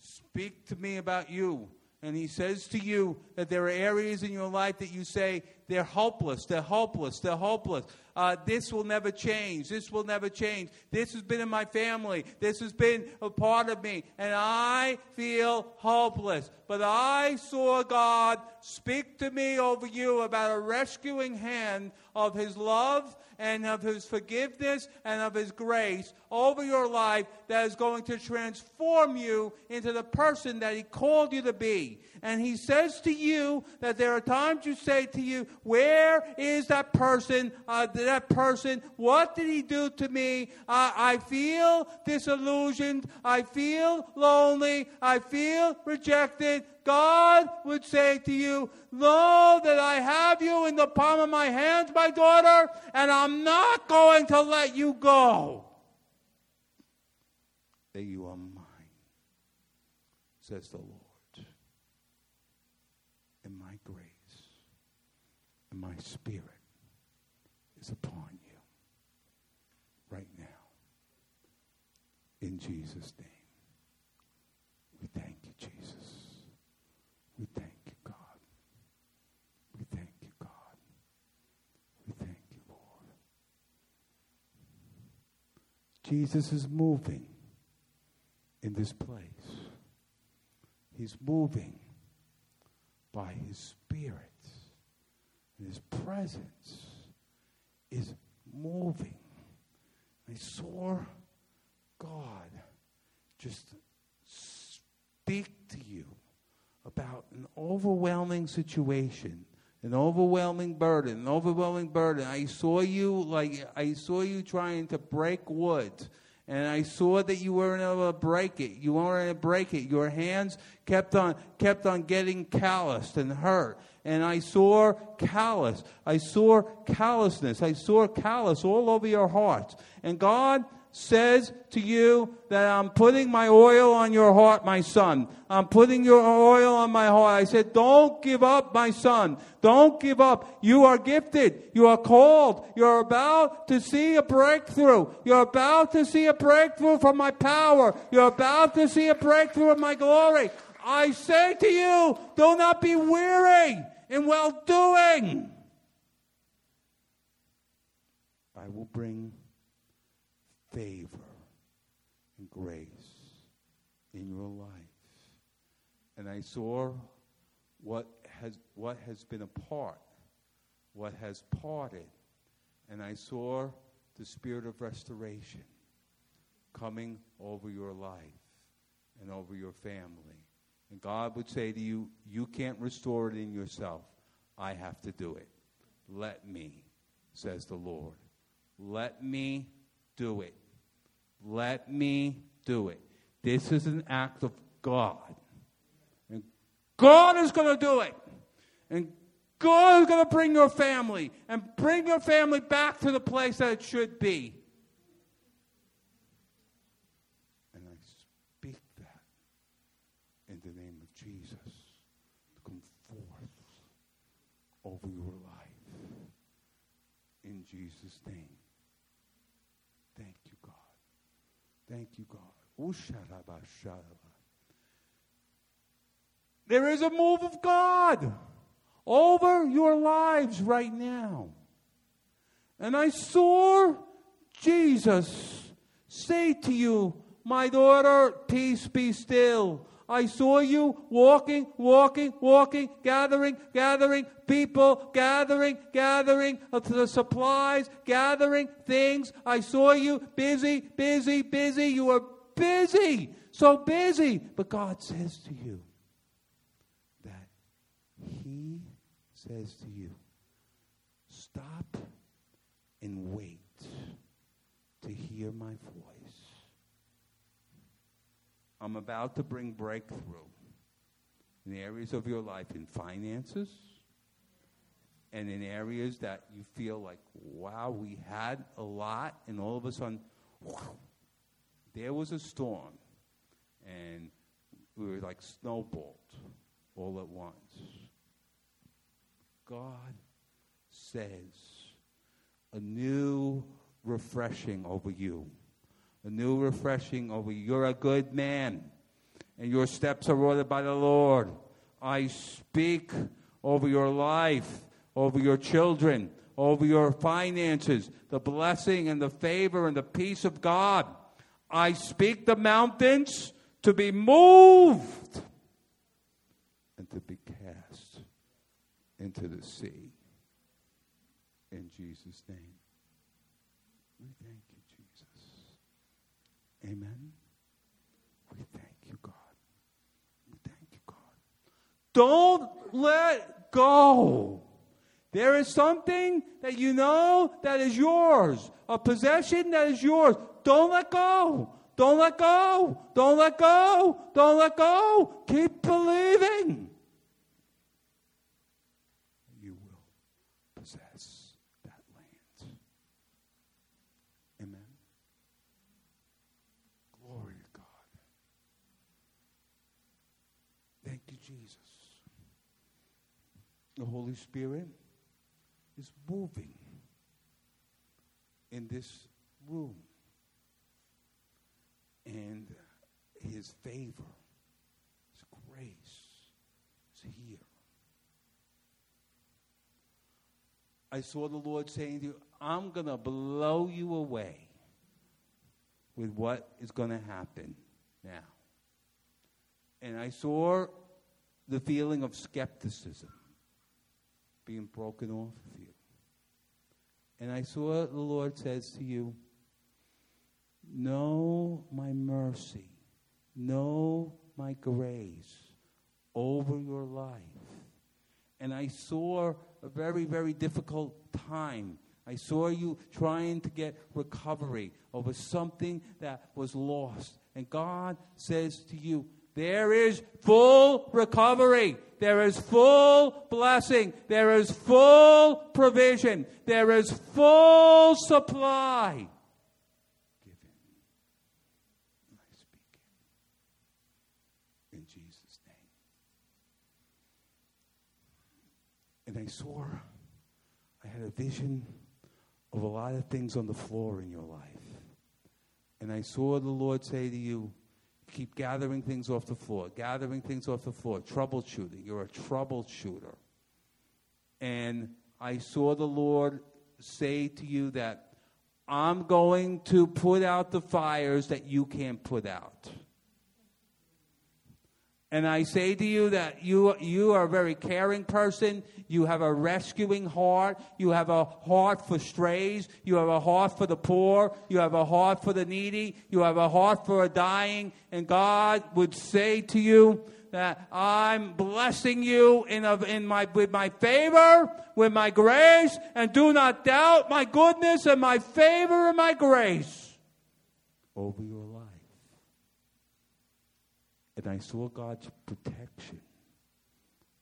Speak to me about you. And he says to you that there are areas in your life that you say, they're hopeless, they're hopeless, they're hopeless. Uh, this will never change. This will never change. This has been in my family. This has been a part of me. And I feel hopeless. But I saw God speak to me over you about a rescuing hand of His love and of His forgiveness and of His grace over your life that is going to transform you into the person that He called you to be. And He says to you that there are times you say to you, Where is that person? Uh, that person? What did He do to me? Uh, I feel disillusioned. I feel lonely. I feel rejected. God would say to you, Know that I have you in the palm of my hands, my daughter, and I'm not going to let you go. That you are mine, says the Lord. And my grace and my spirit is upon you right now. In Jesus' name. We thank you, Jesus. We thank you, God. We thank you, God. We thank you, Lord. Jesus is moving in this place. He's moving by his spirit. And his presence is moving. I saw God just speak to you about an overwhelming situation, an overwhelming burden, an overwhelming burden. I saw you like I saw you trying to break wood. And I saw that you weren't able to break it. You weren't able to break it. Your hands kept on kept on getting calloused and hurt. And I saw callous. I saw callousness. I saw callous all over your heart. And God says to you that I'm putting my oil on your heart, my son. I'm putting your oil on my heart. I said, don't give up, my son. Don't give up. You are gifted. You are called. You're about to see a breakthrough. You're about to see a breakthrough from my power. You're about to see a breakthrough of my glory. I say to you, do not be weary in well doing. I will bring favor and grace in your life. And I saw what has, what has been apart, what has parted. And I saw the spirit of restoration coming over your life and over your family And God would say to you, You can't restore it in yourself. I have to do it. Let me, says the Lord. Let me do it. Let me do it. This is an act of God. And God is going to do it. And God is going to bring your family and bring your family back to the place that it should be. And I speak that in the name of Jesus come forth over your life. In Jesus' name. Thank you. Thank you, God. There is a move of God over your lives right now. And I saw Jesus say to you, My daughter, peace be still. I saw you walking, walking, walking, gathering, gathering people, gathering, gathering uh, of the supplies, gathering things. I saw you busy, busy, busy. You were busy, so busy. But God says to you that He says to you, stop and wait to hear my voice. I'm about to bring breakthrough in areas of your life in finances and in areas that you feel like, wow, we had a lot, and all of a sudden, there was a storm, and we were like snowballed all at once. God says a new refreshing over you, a new refreshing over you. You're a good man, and your steps are ordered by the Lord. I speak over your life, over your children, over your finances, the blessing and the favor and the peace of God. I speak the mountains to be moved and to be cast into the sea. In Jesus' name. We thank you, Jesus. Amen. We thank you, God. We thank you, God. Don't let go. There is something that you know that is yours, a possession that is yours. Don't let go. Don't let go. Don't let go. Don't let go. Keep believing. You will possess that land. Amen. Glory to God. Thank you, Jesus. The Holy Spirit is moving in this room and his favor, his grace is here. I saw the Lord saying to you, I'm going to blow you away with what is going to happen now. And I saw the feeling of skepticism being broken off of you. And I saw the Lord says to you, Know my mercy, know my grace over your life. And I saw a very, very difficult time. I saw you trying to get recovery over something that was lost. And God says to you, there is full recovery. There is full blessing. There is full provision. There is full supply. Given. In Jesus' name. And I saw, I had a vision of a lot of things on the floor in your life. And I saw the Lord say to you, keep gathering things off the floor, gathering things off the floor, troubleshooting. You're a troubleshooter. And I saw the Lord say to you that I'm going to put out the fires that you can't put out. And I say to you that you, you are a very caring person. You have a rescuing heart. You have a heart for strays. You have a heart for the poor. You have a heart for the needy. You have a heart for a dying. And God would say to you that I'm blessing you in, a, in my, with my favor, with my grace, and do not doubt my goodness and my favor and my grace over your. And I saw God's protection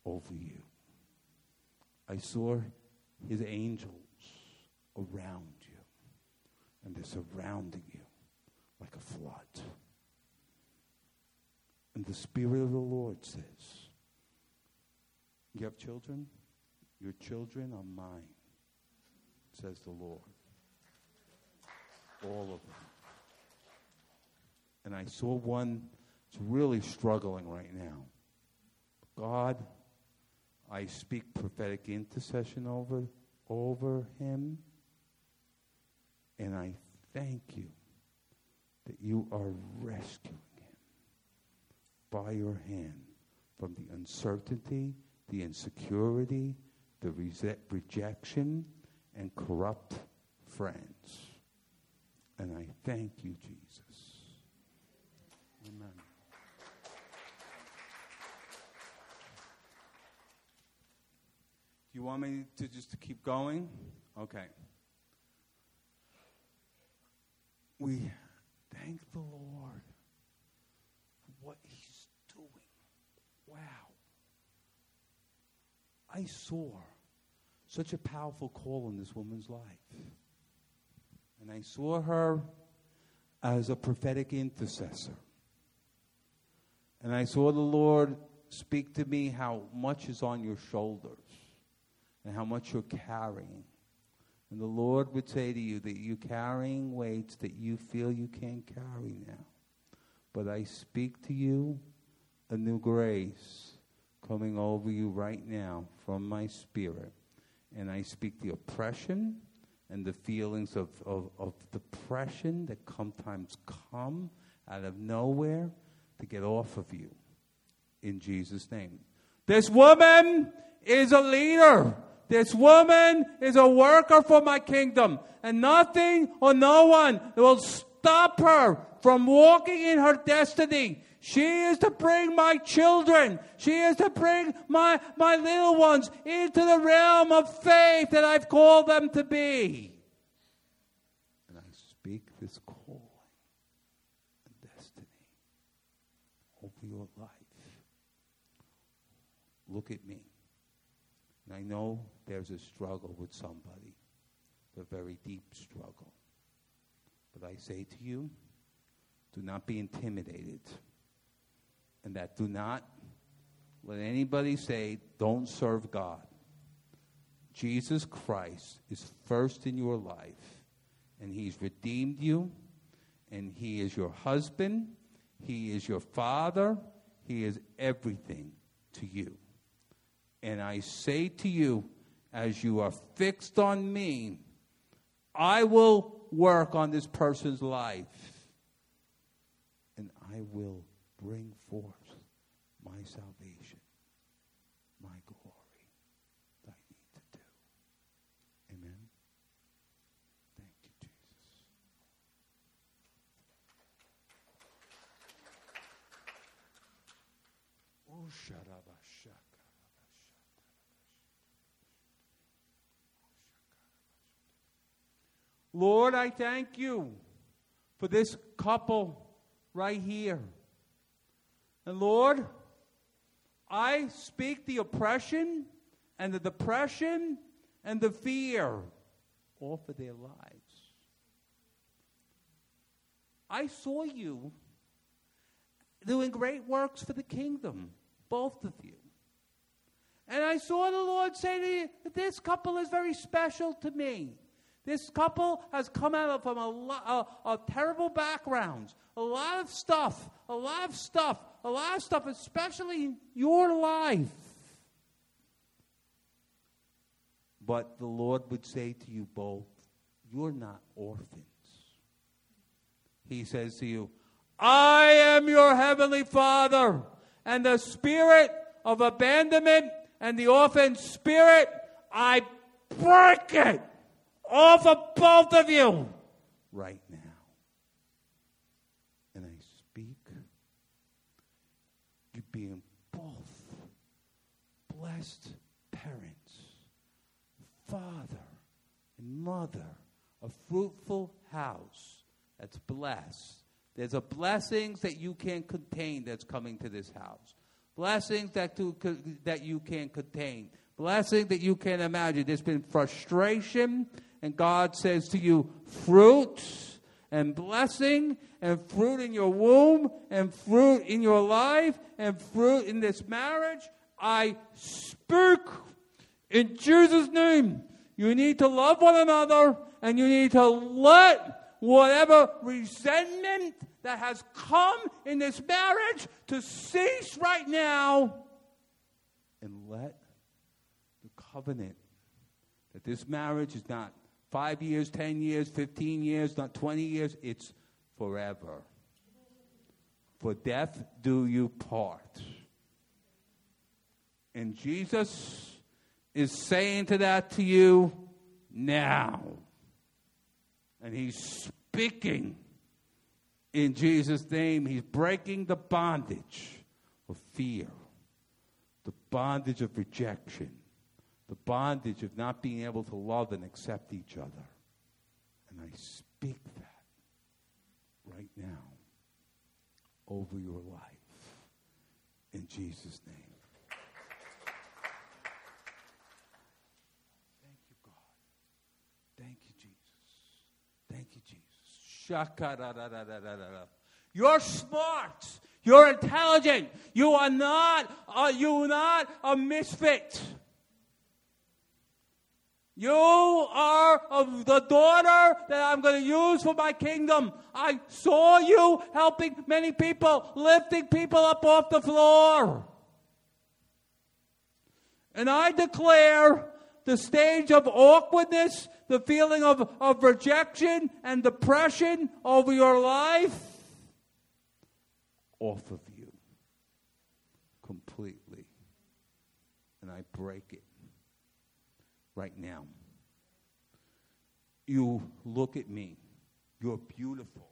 over you. I saw his angels around you, and they're surrounding you like a flood. And the Spirit of the Lord says, You have children? Your children are mine, says the Lord. All of them. And I saw one really struggling right now. God, I speak prophetic intercession over, over him, and I thank you that you are rescuing him by your hand from the uncertainty, the insecurity, the rejection, and corrupt friends. And I thank you, Jesus. Amen. Do you want me to just to keep going? Okay. We thank the Lord for what He's doing. Wow. I saw such a powerful call in this woman's life. And I saw her as a prophetic intercessor. And I saw the Lord speak to me how much is on your shoulders and how much you're carrying. And the Lord would say to you that you're carrying weights that you feel you can't carry now. But I speak to you a new grace coming over you right now from my spirit. And I speak the oppression and the feelings of, of, of depression that sometimes come out of nowhere to get off of you. In Jesus' name. This woman is a leader. This woman is a worker for my kingdom. And nothing or no one will stop her from walking in her destiny. She is to bring my children. She is to bring my, my little ones into the realm of faith that I've called them to be. And I speak this calling and destiny over your life. Look at me. And I know there's a struggle with somebody, a very deep struggle. But I say to you, do not be intimidated. And that do not let anybody say, don't serve God. Jesus Christ is first in your life, and He's redeemed you, and He is your husband, He is your father, He is everything to you. And I say to you, as you are fixed on me, I will work on this person's life. And I will bring forth my salvation, my glory that I need to do. Amen. Thank you, Jesus. Oh, sharabashaka. Lord, I thank you for this couple right here. And Lord, I speak the oppression and the depression and the fear off of their lives. I saw you doing great works for the kingdom, both of you. And I saw the Lord say to you, this couple is very special to me. This couple has come out of from a, lot of terrible backgrounds, a lot of stuff, a lot of stuff, a lot of stuff, especially in your life. But the Lord would say to you both, You're not orphans. He says to you, I am your heavenly Father, and the spirit of abandonment and the orphan spirit, I break it of both of you right now. And I speak you being both blessed parents, father and mother, a fruitful house that's blessed. There's a blessings that you can't contain that's coming to this house. Blessings that, to, that you can't contain. Blessing that you can't imagine. There's been frustration, and God says to you, fruit and blessing and fruit in your womb and fruit in your life and fruit in this marriage. I speak in Jesus' name. You need to love one another and you need to let whatever resentment that has come in this marriage to cease right now and let the covenant that this marriage is not five years, 10 years, 15 years, not 20 years, it's forever. For death do you part. And Jesus is saying to that to you now. And he's speaking in Jesus' name. He's breaking the bondage of fear, the bondage of rejection, the bondage of not being able to love and accept each other. And I speak that right now over your life in Jesus' name. Thank you, God. Thank you, Jesus. Thank you, Jesus. You're smart. You're intelligent. You are not. Uh, you're not a misfit. You are of the daughter that I'm going to use for my kingdom. I saw you helping many people, lifting people up off the floor. And I declare the stage of awkwardness, the feeling of, of rejection and depression over your life off of you completely. And I break it right now. You look at me. You're beautiful.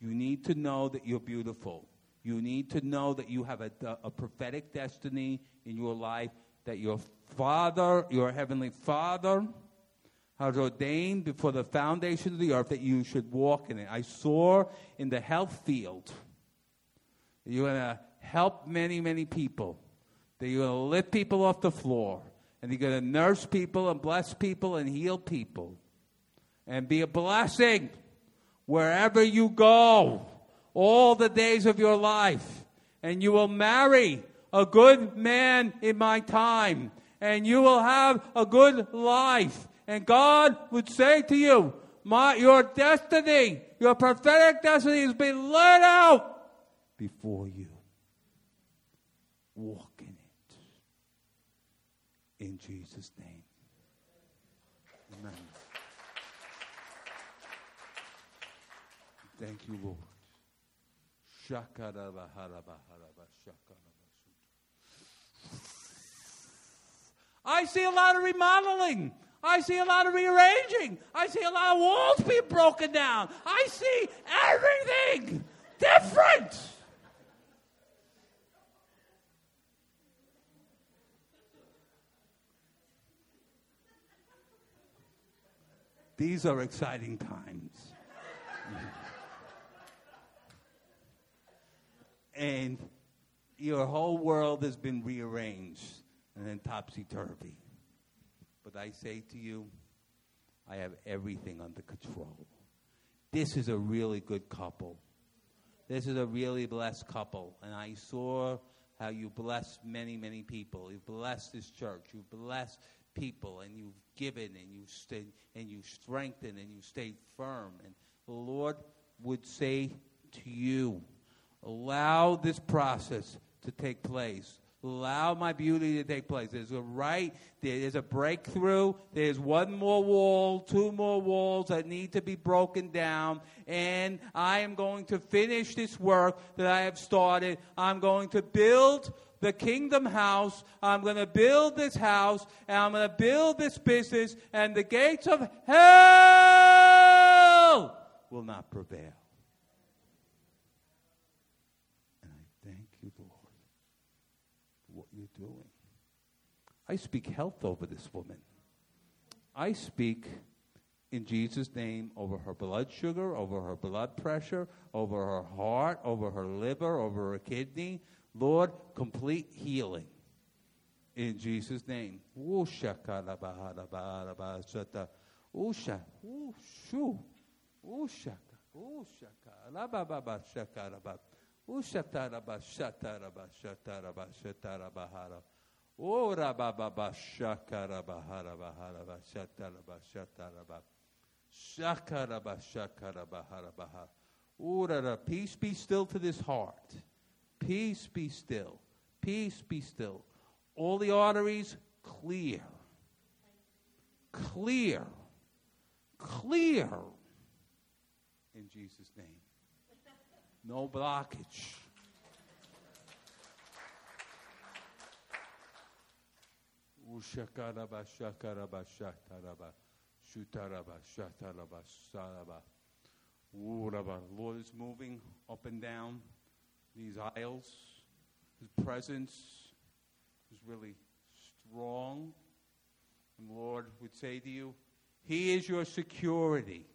You need to know that you're beautiful. You need to know that you have a, a prophetic destiny in your life, that your Father, your Heavenly Father, has ordained before the foundation of the earth that you should walk in it. I saw in the health field that you're going to help many, many people, that you're going to lift people off the floor, and you're going to nurse people and bless people and heal people and be a blessing wherever you go all the days of your life. And you will marry a good man in my time. And you will have a good life. And God would say to you, my, your destiny, your prophetic destiny has been laid out before you. Walk in Jesus' name. Amen. Thank you, Lord. I see a lot of remodeling. I see a lot of rearranging. I see a lot of walls being broken down. I see everything different. These are exciting times. and your whole world has been rearranged and then topsy turvy. But I say to you, I have everything under control. This is a really good couple. This is a really blessed couple. And I saw how you blessed many, many people. You blessed this church. You blessed people and you've given and you've stayed and you've strengthened and you stayed firm. And the Lord would say to you, allow this process to take place Allow my beauty to take place. There's a right, there's a breakthrough. There's one more wall, two more walls that need to be broken down. And I am going to finish this work that I have started. I'm going to build the kingdom house. I'm going to build this house and I'm going to build this business and the gates of hell will not prevail. And I thank you, Lord, for what you're doing. I speak health over this woman. I speak in Jesus' name over her blood sugar, over her blood pressure, over her heart, over her liver, over her kidney, Lord, complete healing. In Jesus' name. Peace be still to this heart. Peace be still. Peace be still. All the arteries clear. Clear. Clear. In Jesus' name. No blockage. Ushakaraba. Lord is moving up and down these aisles. His presence is really strong. And Lord would say to you, He is your security.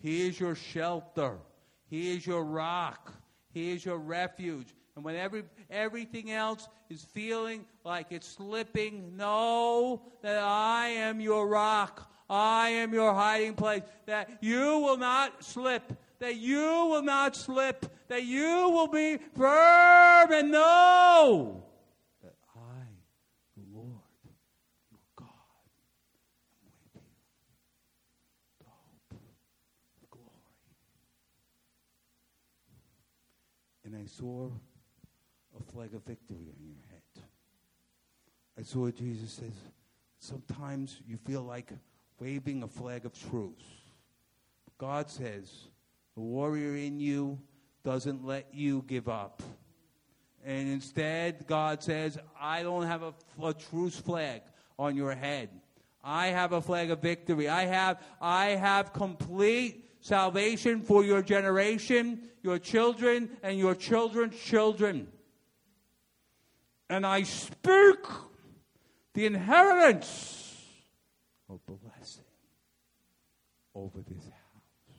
He is your shelter. He is your rock. He is your refuge. And when every, everything else is feeling like it's slipping, know that I am your rock. I am your hiding place. That you will not slip. That you will not slip that you will be firm and know that I, the Lord, your God, am with you. The hope of glory. And I saw flag of victory on your head. Saw what Jesus says, sometimes you feel like waving a flag of truce. God says, the warrior in you doesn't let you give up. And instead, God says, I don't have a, a truce flag on your head. I have a flag of victory. I have, I have complete salvation for your generation, your children, and your children's children. And I speak the inheritance of blessing over this house,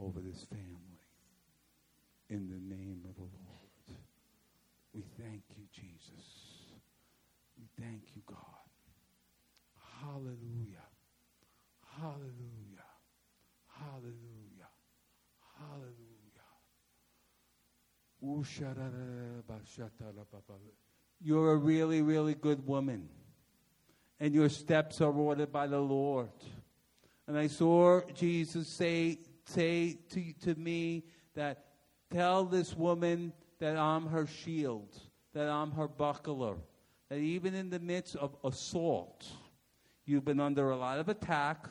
over this family in the name of the Lord. We thank you, Jesus. We thank you, God. Hallelujah. Hallelujah. Hallelujah. Hallelujah. You're a really, really good woman. And your steps are ordered by the Lord. And I saw Jesus say, say to, to me that Tell this woman that I'm her shield, that I'm her buckler, that even in the midst of assault, you've been under a lot of attack,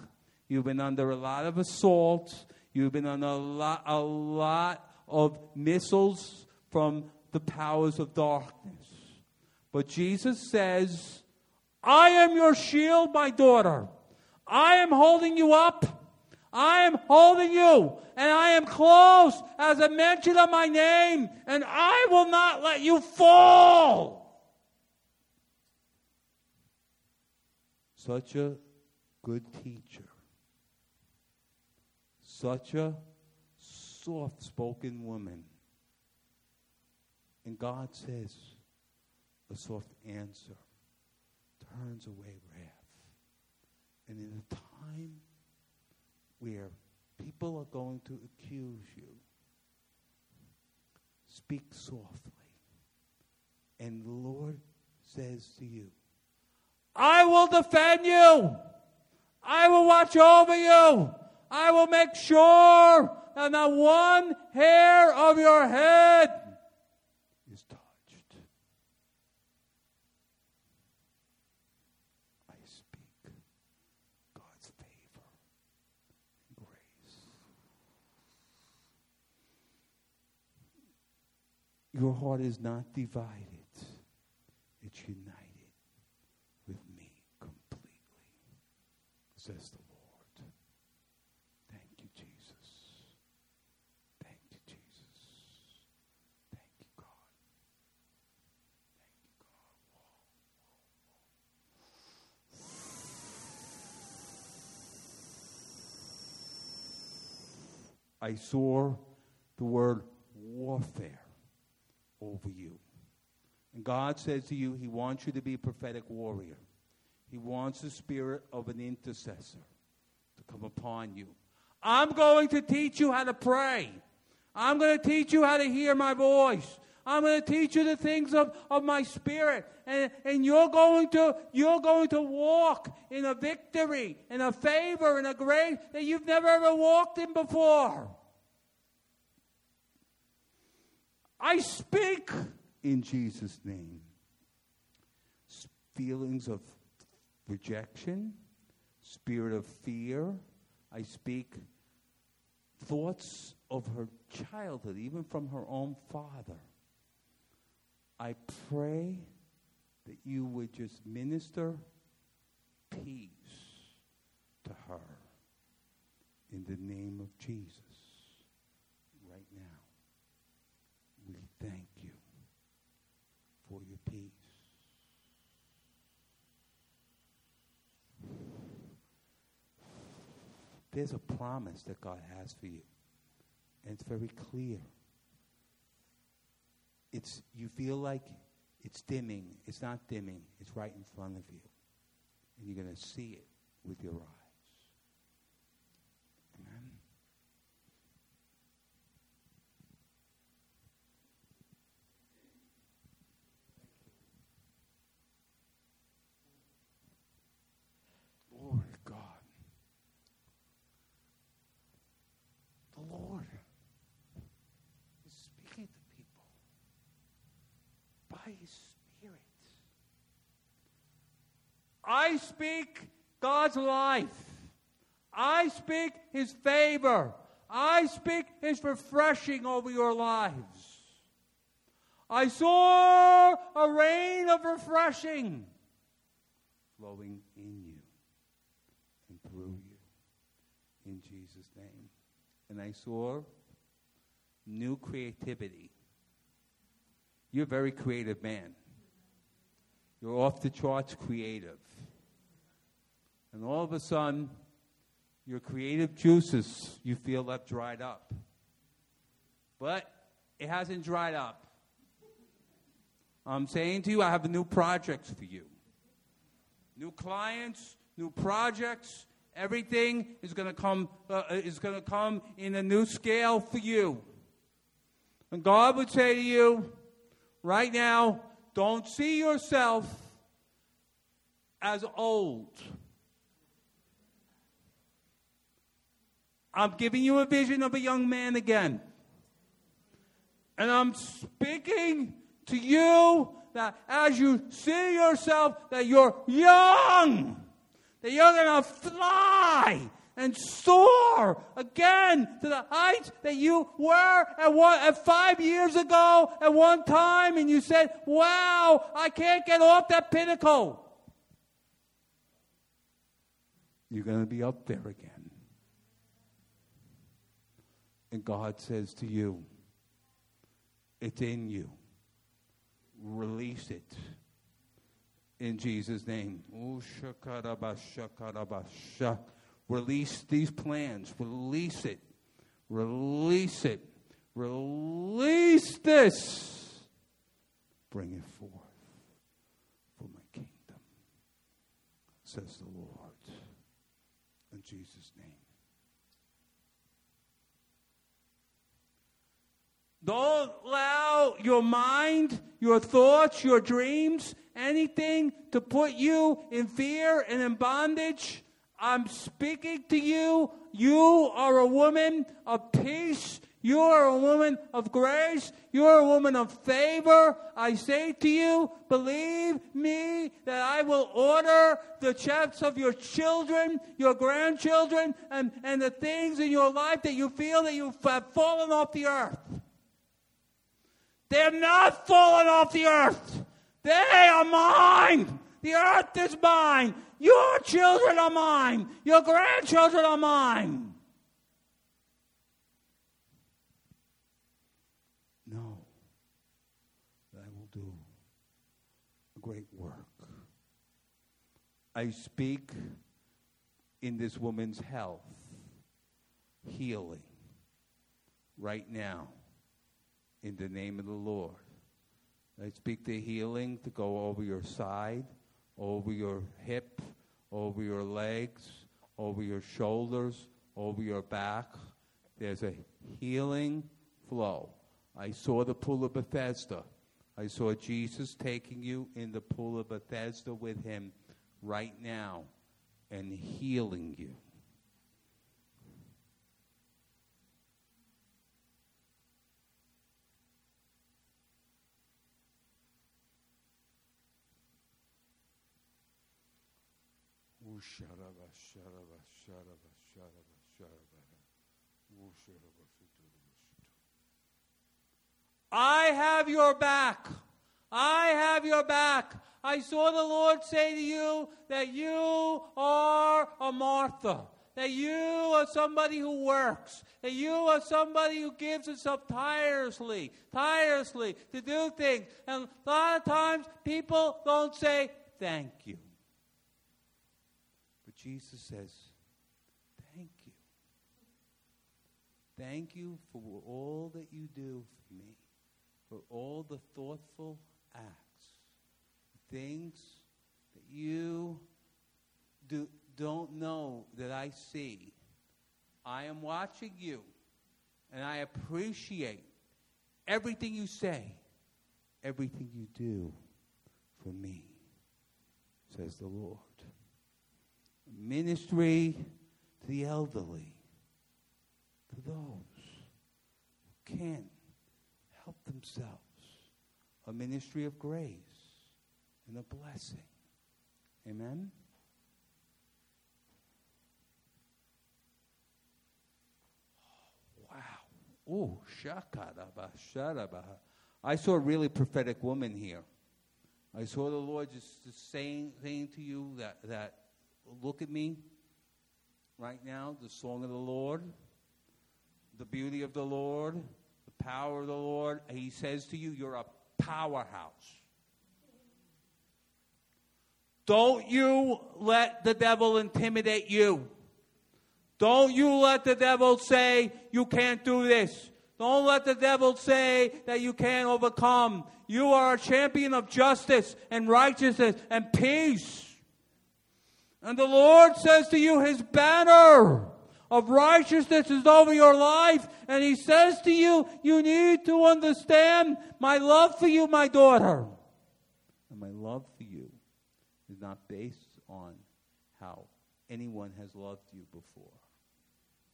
you've been under a lot of assault, you've been under a lot, a lot of missiles from the powers of darkness. But Jesus says, I am your shield, my daughter. I am holding you up. I am holding you, and I am close as a mention of my name, and I will not let you fall. Such a good teacher, such a soft spoken woman. And God says, a soft answer turns away wrath. And in a time where people are going to accuse you, speak softly. And the Lord says to you, I will defend you. I will watch over you. I will make sure that not one hair of your head is touched. I speak God's favor and grace. Your heart is not divided, it's united with me completely, says the I saw the word warfare over you. And God says to you, He wants you to be a prophetic warrior. He wants the spirit of an intercessor to come upon you. I'm going to teach you how to pray. I'm going to teach you how to hear my voice. I'm going to teach you the things of, of my spirit. And, and you're going to you're going to walk in a victory, in a favor, in a grace that you've never ever walked in before. I speak in Jesus' name. Feelings of rejection, spirit of fear. I speak thoughts of her childhood, even from her own father. I pray that you would just minister peace to her in the name of Jesus right now. We thank you for your peace. There's a promise that God has for you, and it's very clear. It's you feel like it's dimming. It's not dimming. It's right in front of you, and you're going to see it with your eyes. Amen. Glory to God. The Lord is speaking to people by His Spirit. I speak God's life. I speak His favor. I speak His refreshing over your lives. I saw a rain of refreshing flowing in you and through you. In Jesus' name. And I saw new creativity. You're a very creative man. You're off the charts creative. And all of a sudden, your creative juices you feel have dried up. But it hasn't dried up. I'm saying to you, I have new projects for you. New clients, new projects, everything is going to come uh, is going to come in a new scale for you. And God would say to you, right now, don't see yourself as old. I'm giving you a vision of a young man again. And I'm speaking to you that as you see yourself, that you're young, that you're going to fly and soar again to the heights that you were at, one, at five years ago at one time, and you said, Wow, I can't get off that pinnacle. You're going to be up there again. And God says to you, It's in you. Release it in Jesus' name. Release these plans. Release it. Release it. Release this. Bring it forth for my kingdom, says the Lord. In Jesus' name. Don't allow your mind, your thoughts, your dreams, anything to put you in fear and in bondage. I'm speaking to you. You are a woman of peace. You are a woman of grace. You are a woman of favor. I say to you, believe me that I will order the steps of your children, your grandchildren, and, and the things in your life that you feel that you have fallen off the earth They're not falling off the earth. They are mine. The earth is mine. Your children are mine. Your grandchildren are mine. No, I will do a great work. I speak in this woman's health, healing, right now, in the name of the Lord. I speak the healing to go over your side, over your hip, over your legs, over your shoulders, over your back. There's a healing flow. I saw the pool of Bethesda. I saw Jesus taking you in the pool of Bethesda with him right now and healing you. I have your back. I have your back. I saw the Lord say to you that you are a Martha, that you are somebody who works, that you are somebody who gives himself tirelessly, tirelessly to do things. And a lot of times people don't say thank you. Jesus says, thank you. Thank you for all that you do for me, for all the thoughtful acts things that you do, don't know that I see. I am watching you, and I appreciate everything you say, everything you do for me, says the Lord. Ministry to the elderly, to those who can't help themselves, a ministry of grace and a blessing. Amen? Oh, wow. Oh, shakadaba, shadaba. I saw a really prophetic woman here. I saw the Lord just, just saying, saying to you that, that look at me right now, the song of the Lord, the beauty of the Lord, the power of the Lord. He says to you, you're a powerhouse. Don't you let the devil intimidate you. Don't you let the devil say you can't do this. Don't let the devil say that you can't overcome. You are a champion of justice and righteousness and peace. And the Lord says to you, His banner of righteousness is over your life. And He says to you, You need to understand my love for you, my daughter. And my love for you is not based on how anyone has loved you before.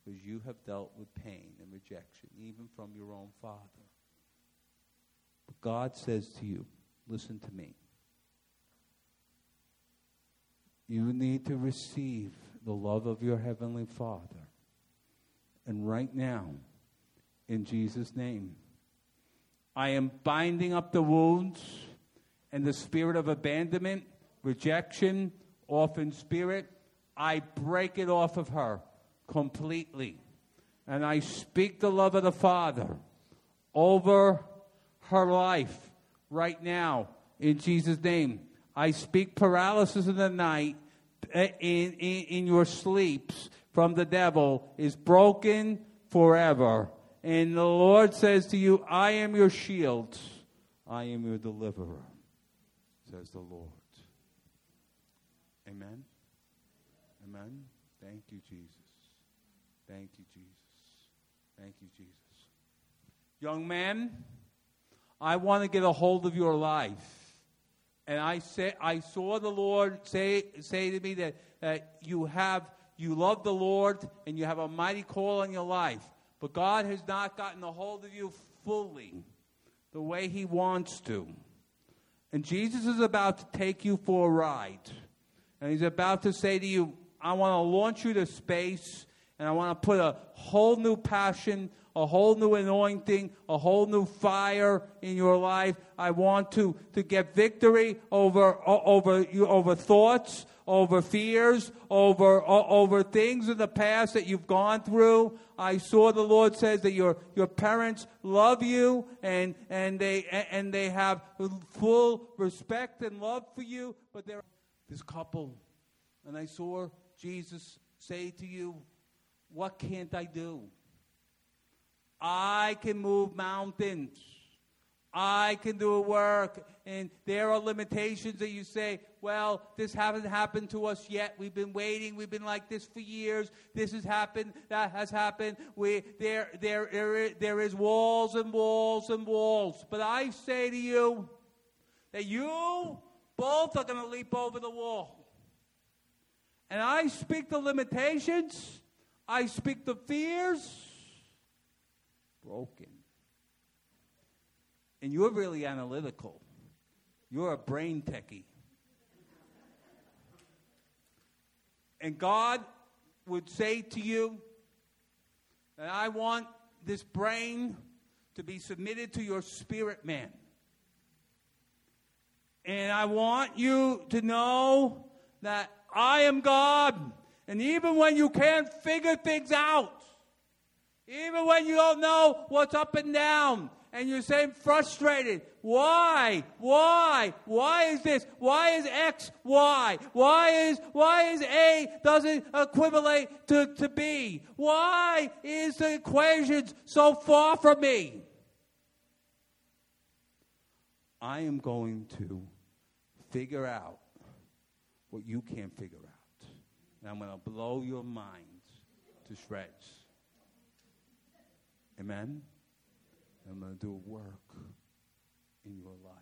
Because you have dealt with pain and rejection, even from your own father. But God says to you, listen to me. You need to receive the love of your Heavenly Father. And right now, in Jesus' name, I am binding up the wounds and the spirit of abandonment rejection, orphan spirit, I break it off of her completely. And I speak the love of the Father over her life right now in Jesus' name. I speak paralysis in the night, eh, in, in, in your sleeps from the devil is broken forever. And the Lord says to you, I am your shield, I am your deliverer, says the Lord. Amen. Amen. Thank you, Jesus. Thank you, Jesus. Thank you, Jesus. Young man, I want to get a hold of your life. And I say I saw the Lord say say to me that, that you have you love the Lord and you have a mighty call on your life. But God has not gotten a hold of you fully the way he wants to. And Jesus is about to take you for a ride. And he's about to say to you, I want to launch you to space, and I want to put a whole new passion, a whole new anointing, a whole new fire in your life. I want to, to get victory over, over, you over thoughts, over fears, over, over things in the past that you've gone through. I saw the Lord says that your, your parents love you and, and, they, and they have full respect and love for you, but they're this couple. And I saw Jesus say to you, What can't I do? I can move mountains. I can do a work. And there are limitations that you say, well, this hasn't happened to us yet. We've been waiting. We've been like this for years. This has happened. That has happened. We, there, there, there, there is walls and walls and walls. But I say to you that you both are going to leap over the wall. And I speak the limitations. I speak the fears. Broken and you're really analytical. You're a brain techie. and God would say to you that I want this brain to be submitted to your spirit man. And I want you to know that I am God. And even when you can't figure things out, even when you don't know what's up and down, and you're saying frustrated. Why? Why? Why is this? Why is X Y? Why is why is A doesn't equivalent to, to B? Why is the equations so far from me? I am going to figure out what you can't figure out. And I'm going to blow your minds to shreds. Amen? I'm going to do a work in your life.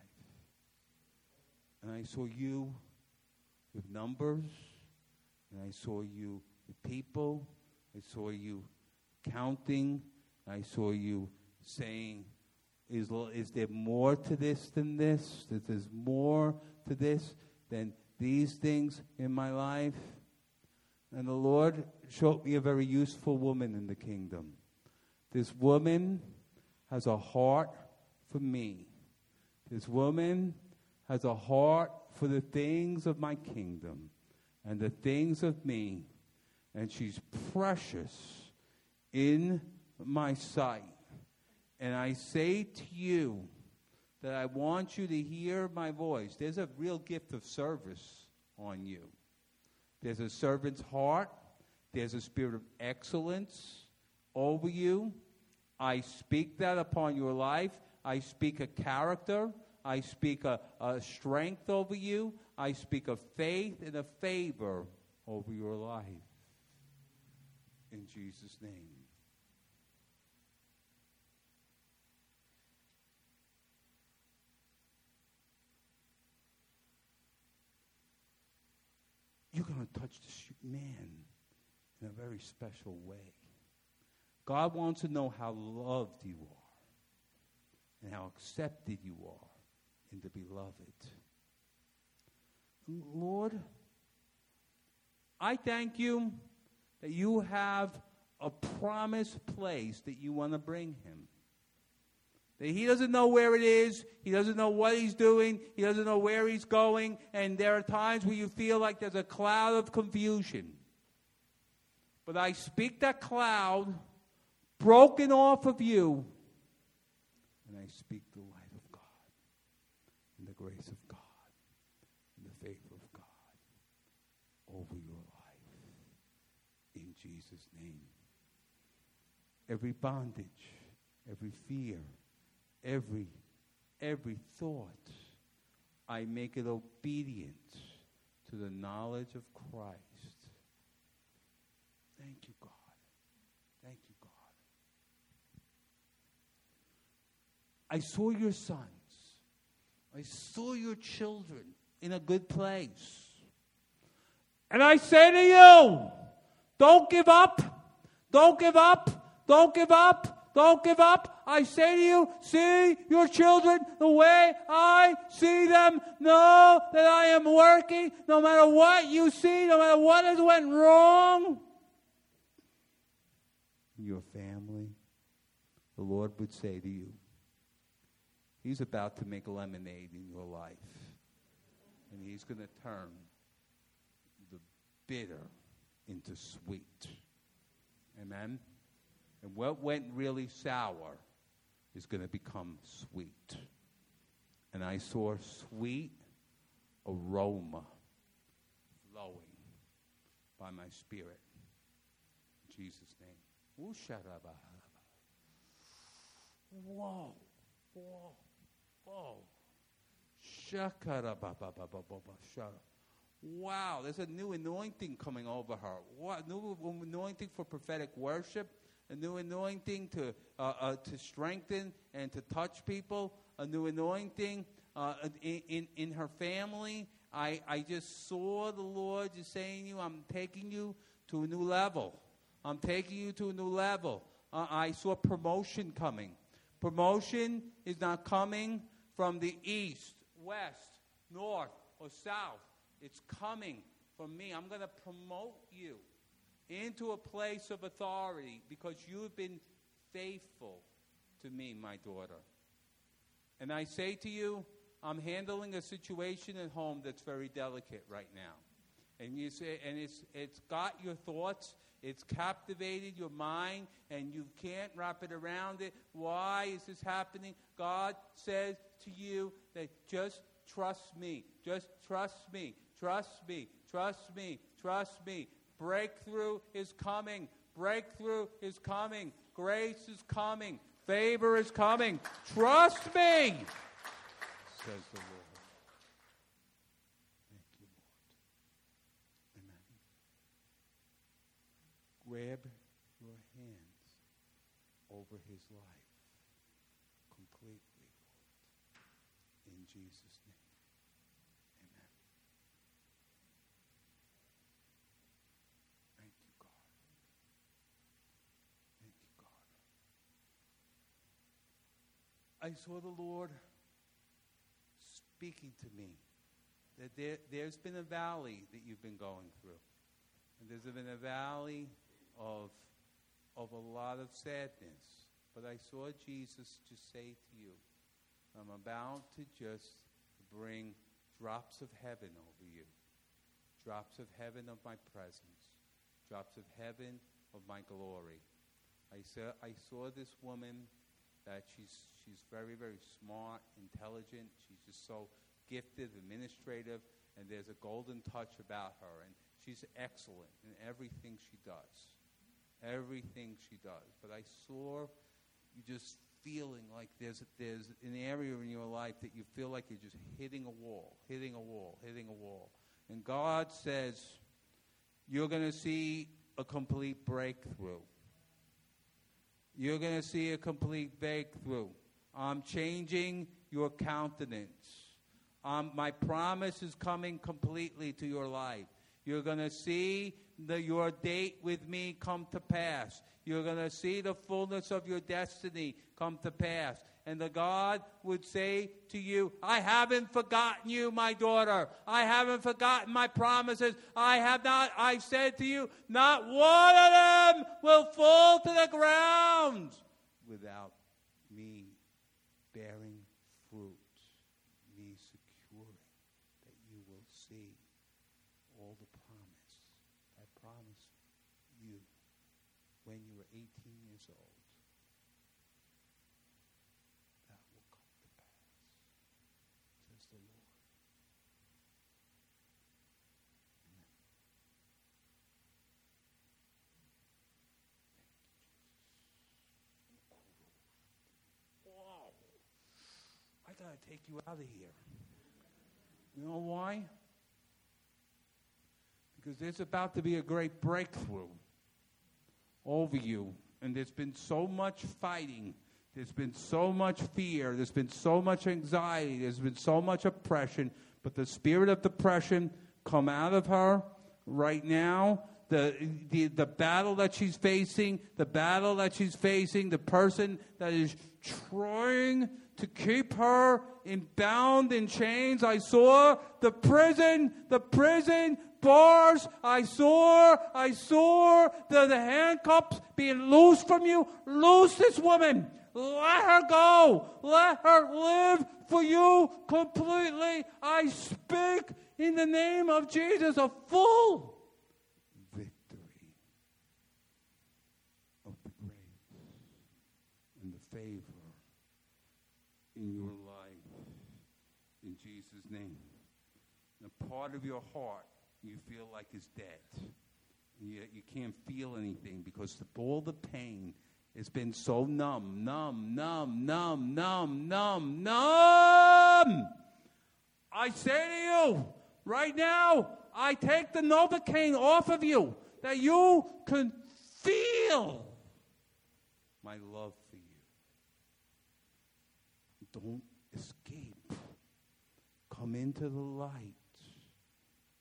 And I saw you with numbers, and I saw you with people, I saw you counting, I saw you saying, is, is there more to this than this? That there's more to this than these things in my life? And the Lord showed me a very useful woman in the kingdom. This woman has a heart for me. This woman has a heart for the things of my kingdom and the things of me. And she's precious in my sight. And I say to you that I want you to hear my voice. There's a real gift of service on you. There's a servant's heart. There's a spirit of excellence over you. I speak that upon your life. I speak a character. I speak a, a strength over you. I speak a faith and a favor over your life. In Jesus' name. You're going to touch this man in a very special way. God wants to know how loved you are and how accepted you are in the beloved. Lord, I thank you that you have a promised place that you want to bring him. That he doesn't know where it is, he doesn't know what he's doing, he doesn't know where he's going, and there are times where you feel like there's a cloud of confusion. But I speak that cloud broken off of you. And I speak the light of God and the grace of God and the favor of God over your life. In Jesus' name. Every bondage, every fear, every every thought, I make it obedient to the knowledge of Christ. Thank you, God. I saw your sons. I saw your children in a good place. And I say to you, don't give up. Don't give up. Don't give up. Don't give up. I say to you, see your children the way I see them. Know that I am working no matter what you see, no matter what has went wrong. Your family the Lord would say to you, He's about to make lemonade in your life. And He's going to turn the bitter into sweet. Amen? And what went really sour is going to become sweet. And I saw sweet aroma flowing by my spirit. In Jesus' name. Whoa, whoa, whoa. Wow, there's a new anointing coming over her. What new anointing for prophetic worship? A new anointing to uh, uh, to strengthen and to touch people. A new anointing uh, in, in in her family. I I just saw the Lord just saying you, I'm taking you to a new level. I'm taking you to a new level. Uh, I saw promotion coming. Promotion is not coming from the east, west, north, or south. It's coming from me. I'm going to promote you into a place of authority because you've been faithful to me, my daughter. And I say to you, I'm handling a situation at home that's very delicate right now. And you say, and it's it's got your thoughts, it's captivated your mind, and you can't wrap it around it. Why is this happening? God says to you that just trust me. Just trust me. Trust me. Trust me. Trust me. Breakthrough is coming. Breakthrough is coming. Grace is coming. Favor is coming. Trust me, says the Lord. Thank you, Lord. Amen. Grab your hands over his life completely, Lord. In Jesus' name. I saw the Lord speaking to me that there, there's been a valley that you've been going through. And there's been a valley of, of a lot of sadness. But I saw Jesus just say to you, I'm about to just bring drops of heaven over you, drops of heaven of my presence, drops of heaven of my glory. I saw, I saw this woman that she's she's very very smart, intelligent. She's just so gifted, administrative, and there's a golden touch about her, and she's excellent in everything she does. Everything she does. But I saw you just feeling like there's there's an area in your life that you feel like you're just hitting a wall, hitting a wall, hitting a wall. And God says you're going to see a complete breakthrough you're going to see a complete breakthrough. I'm changing your countenance. Um, my promise is coming completely to your life. You're going to see the, your date with me come to pass. You're going to see the fullness of your destiny come to pass and the God would say to you, I haven't forgotten you, my daughter. I haven't forgotten my promises. I have not, I've said to you, not one of them will fall to the ground without me bearing fruit, me securing that you will see all the promise I promised you when you were 18 years old. To take you out of here. You know why? Because there's about to be a great breakthrough over you. And there's been so much fighting. There's been so much fear. There's been so much anxiety. There's been so much oppression. But the spirit of depression come out of her right now. The, the, the battle that she's facing, the battle that she's facing, the person that is trying to keep her in bound in chains. I saw the prison, the prison bars. I saw, I saw the, the handcuffs being loosed from you. Loose this woman. Let her go. Let her live for you completely. I speak in the name of Jesus a full victory of the grace and the favor in your life. In Jesus' name. And part of your heart you feel like is dead. You, you can't feel anything because the, all the pain has been so numb, numb, numb, numb, numb, numb, numb. I say to you, right now, I take the Novocaine off of you that you can feel my love for you. Don't escape. Come into the light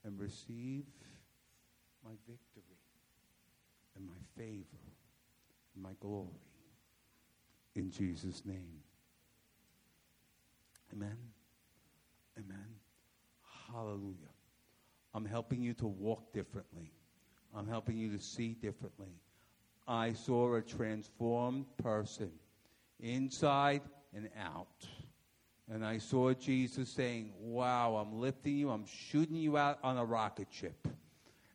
and receive my victory and my favor and my glory. In Jesus' name. Amen. Amen. Hallelujah. I'm helping you to walk differently. I'm helping you to see differently. I saw a transformed person inside and out. And I saw Jesus saying, Wow, I'm lifting you, I'm shooting you out on a rocket ship.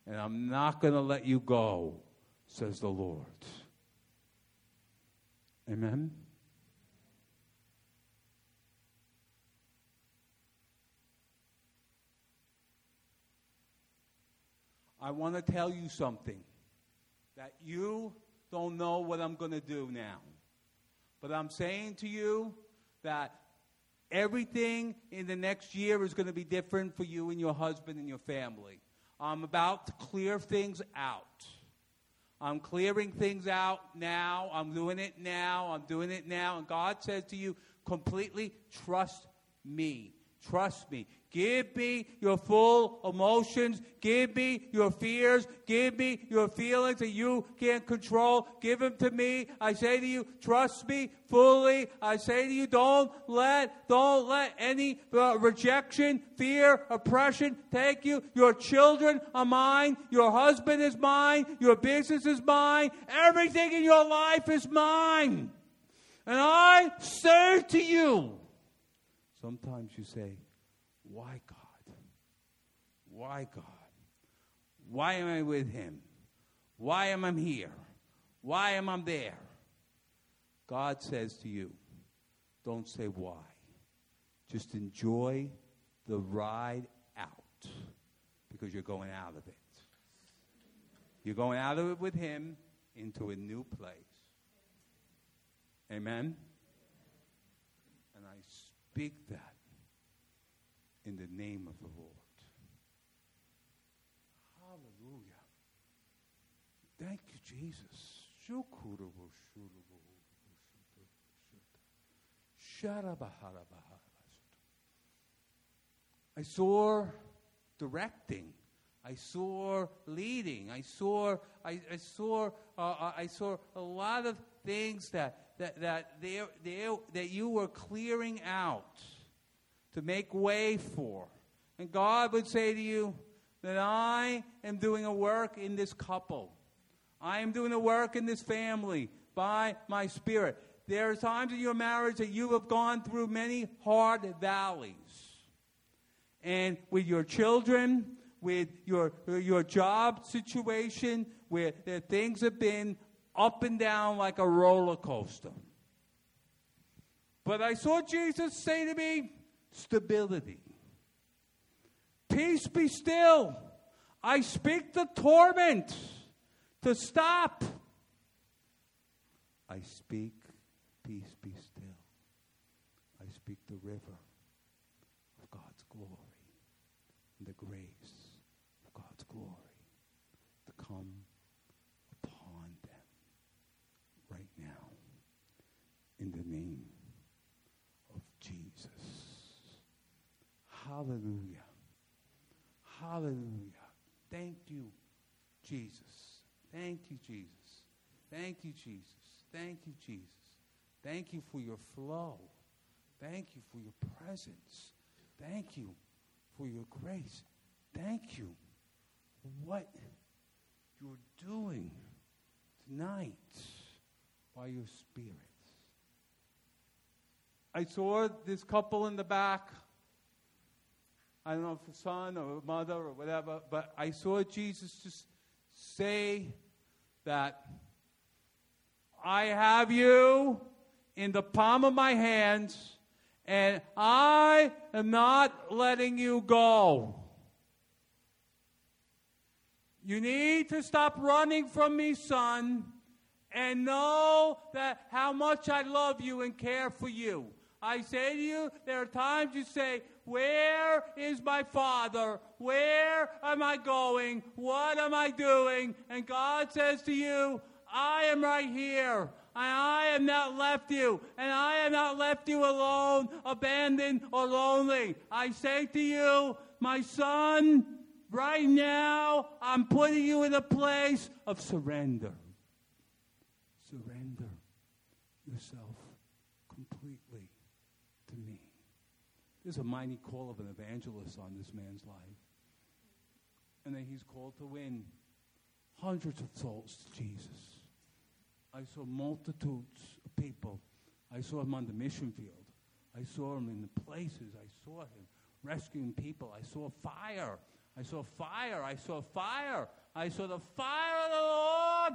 And I'm not going to let you go, says the Lord. Amen. I want to tell you something that you don't know what I'm going to do now. But I'm saying to you that everything in the next year is going to be different for you and your husband and your family. I'm about to clear things out. I'm clearing things out now. I'm doing it now. I'm doing it now. And God says to you, completely trust me. Trust me. Give me your full emotions. Give me your fears. Give me your feelings that you can't control. Give them to me. I say to you, trust me fully. I say to you, don't let, don't let any uh, rejection, fear, oppression take you. Your children are mine. Your husband is mine. Your business is mine. Everything in your life is mine. And I say to you, sometimes you say, why God? Why God? Why am I with him? Why am I here? Why am I there? God says to you, don't say why. Just enjoy the ride out because you're going out of it. You're going out of it with him into a new place. Amen? Speak that in the name of the Lord. Hallelujah. Thank you, Jesus. I saw directing. I saw leading. I saw I, I saw uh, uh I saw a lot of things that that that they, they, that you were clearing out to make way for. And God would say to you that I am doing a work in this couple. I am doing a work in this family by my spirit. There are times in your marriage that you have gone through many hard valleys. And with your children, with your, your job situation, where things have been up and down like a roller coaster. But I saw Jesus say to me, stability. Peace be still. I speak the torment to stop. I speak, peace be still. I speak the river of God's glory and the grace of God's glory to come upon them right now in the name Hallelujah. Hallelujah. Thank you, Jesus. Thank you, Jesus. Thank you, Jesus. Thank you, Jesus. Thank you for your flow. Thank you for your presence. Thank you for your grace. Thank you for what you're doing tonight by your Spirit. I saw this couple in the back. I don't know if a son or a mother or whatever, but I saw Jesus just say that I have you in the palm of my hands, and I am not letting you go. You need to stop running from me, son, and know that how much I love you and care for you. I say to you, there are times you say, Where is my father? Where am I going? What am I doing? And God says to you, I am right here. And I have not left you. And I have not left you alone, abandoned, or lonely. I say to you, my son, right now, I'm putting you in a place of surrender. Surrender yourself completely to me. There's a mighty call of an evangelist on this man's life. And then he's called to win hundreds of souls to Jesus. I saw multitudes of people. I saw him on the mission field. I saw him in the places. I saw him rescuing people. I saw fire. I saw fire. I saw fire. I saw the fire of the Lord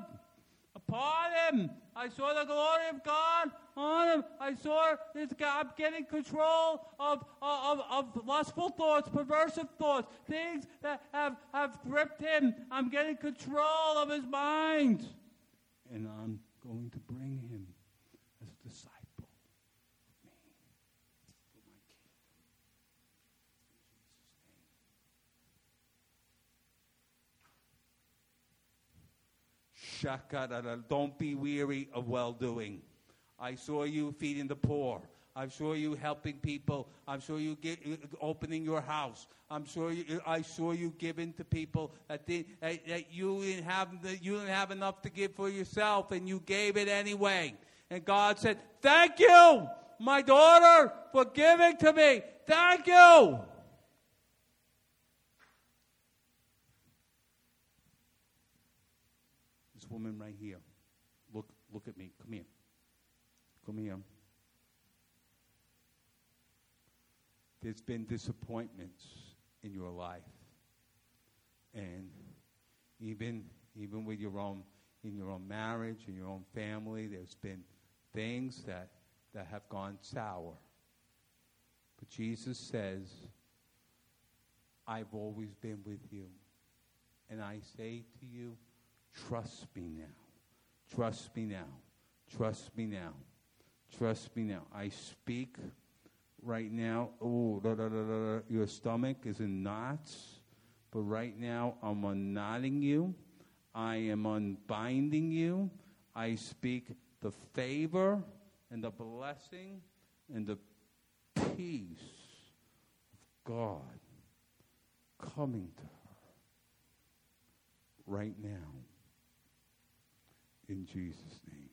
upon him. I saw the glory of God on him. I saw this God getting control of, uh, of, of lustful thoughts, perversive thoughts, things that have, have gripped him. I'm getting control of his mind. And I'm going to bring him as a disciple of me for my kingdom. Shakadada. Don't be weary of well doing. I saw you feeding the poor. I'm sure you helping people. I'm sure you get, opening your house. I'm sure you, I saw you giving to people that, they, that, that you didn't have you didn't have enough to give for yourself, and you gave it anyway. And God said, "Thank you, my daughter, for giving to me. Thank you." This woman right here, look, look at me. Come here. Come here. There's been disappointments in your life. And even even with your own in your own marriage, in your own family, there's been things that, that have gone sour. But Jesus says, I've always been with you. And I say to you, trust me now. Trust me now. Trust me now. Trust me now. I speak right now, oh, your stomach is in knots. But right now, I'm unknotting you. I am unbinding you. I speak the favor and the blessing and the peace of God coming to her right now. In Jesus' name.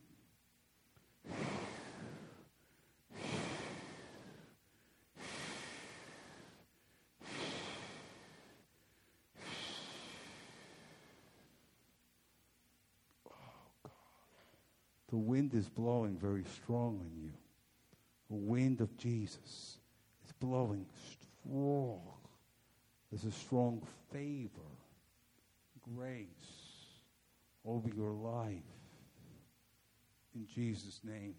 The wind is blowing very strong on you. The wind of Jesus is blowing strong. There's a strong favor, grace over your life. In Jesus' name.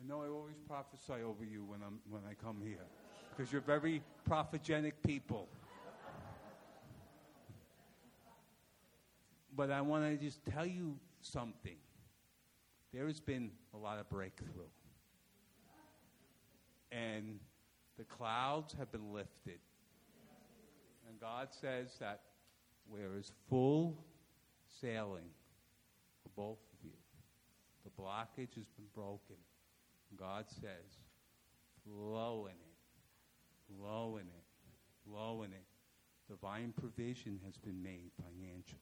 I know I always prophesy over you when, I'm, when I come here because you're very prophegenic people. but I want to just tell you something. There has been a lot of breakthrough. And the clouds have been lifted. And God says that there is full sailing for both of you. The blockage has been broken. God says, flow in it, flow in it, flow in it. Divine provision has been made financially.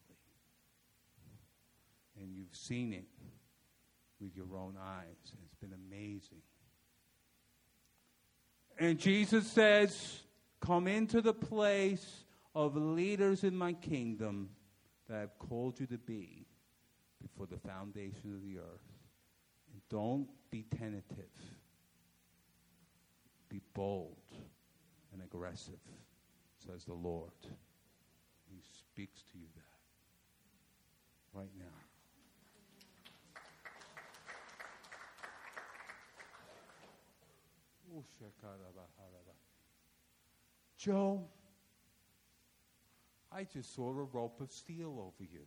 And you've seen it with your own eyes. It's been amazing. And Jesus says, Come into the place of leaders in my kingdom that I've called you to be before the foundation of the earth. And don't be tentative, be bold and aggressive, says the Lord. He speaks to you that right now. Joe, I just saw a rope of steel over you.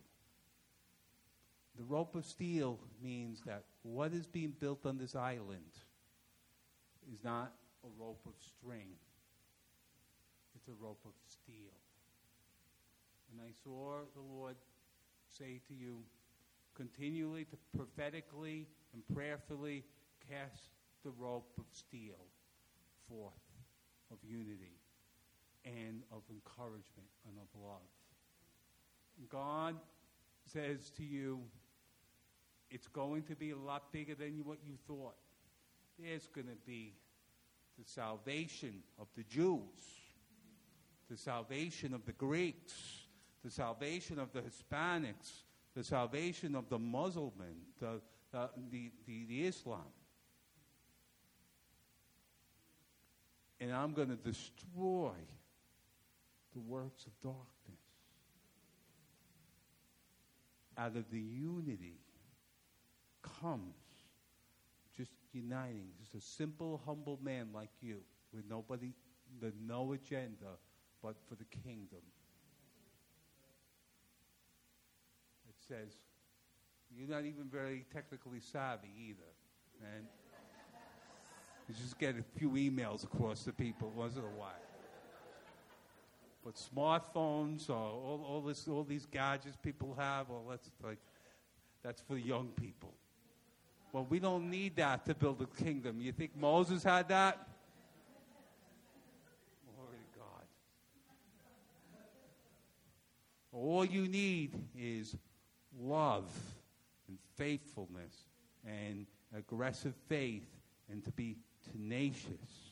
The rope of steel means that what is being built on this island is not a rope of string, it's a rope of steel. And I saw the Lord say to you, continually to prophetically and prayerfully cast the rope of steel forth of unity and of encouragement and of love. God says to you, it's going to be a lot bigger than what you thought. There's going to be the salvation of the Jews, the salvation of the Greeks, the salvation of the Hispanics, the salvation of the Muslim, the, the, the, the, the Islam. And I'm going to destroy the works of darkness. Out of the unity comes just uniting, just a simple, humble man like you with nobody, with no agenda but for the kingdom. It says, you're not even very technically savvy either. And just get a few emails across to people once in a while. But smartphones or all, all, this, all these gadgets people have, well, that's like, that's for young people. Well, we don't need that to build a kingdom. You think Moses had that? Glory to God. All you need is love and faithfulness and aggressive faith and to be tenacious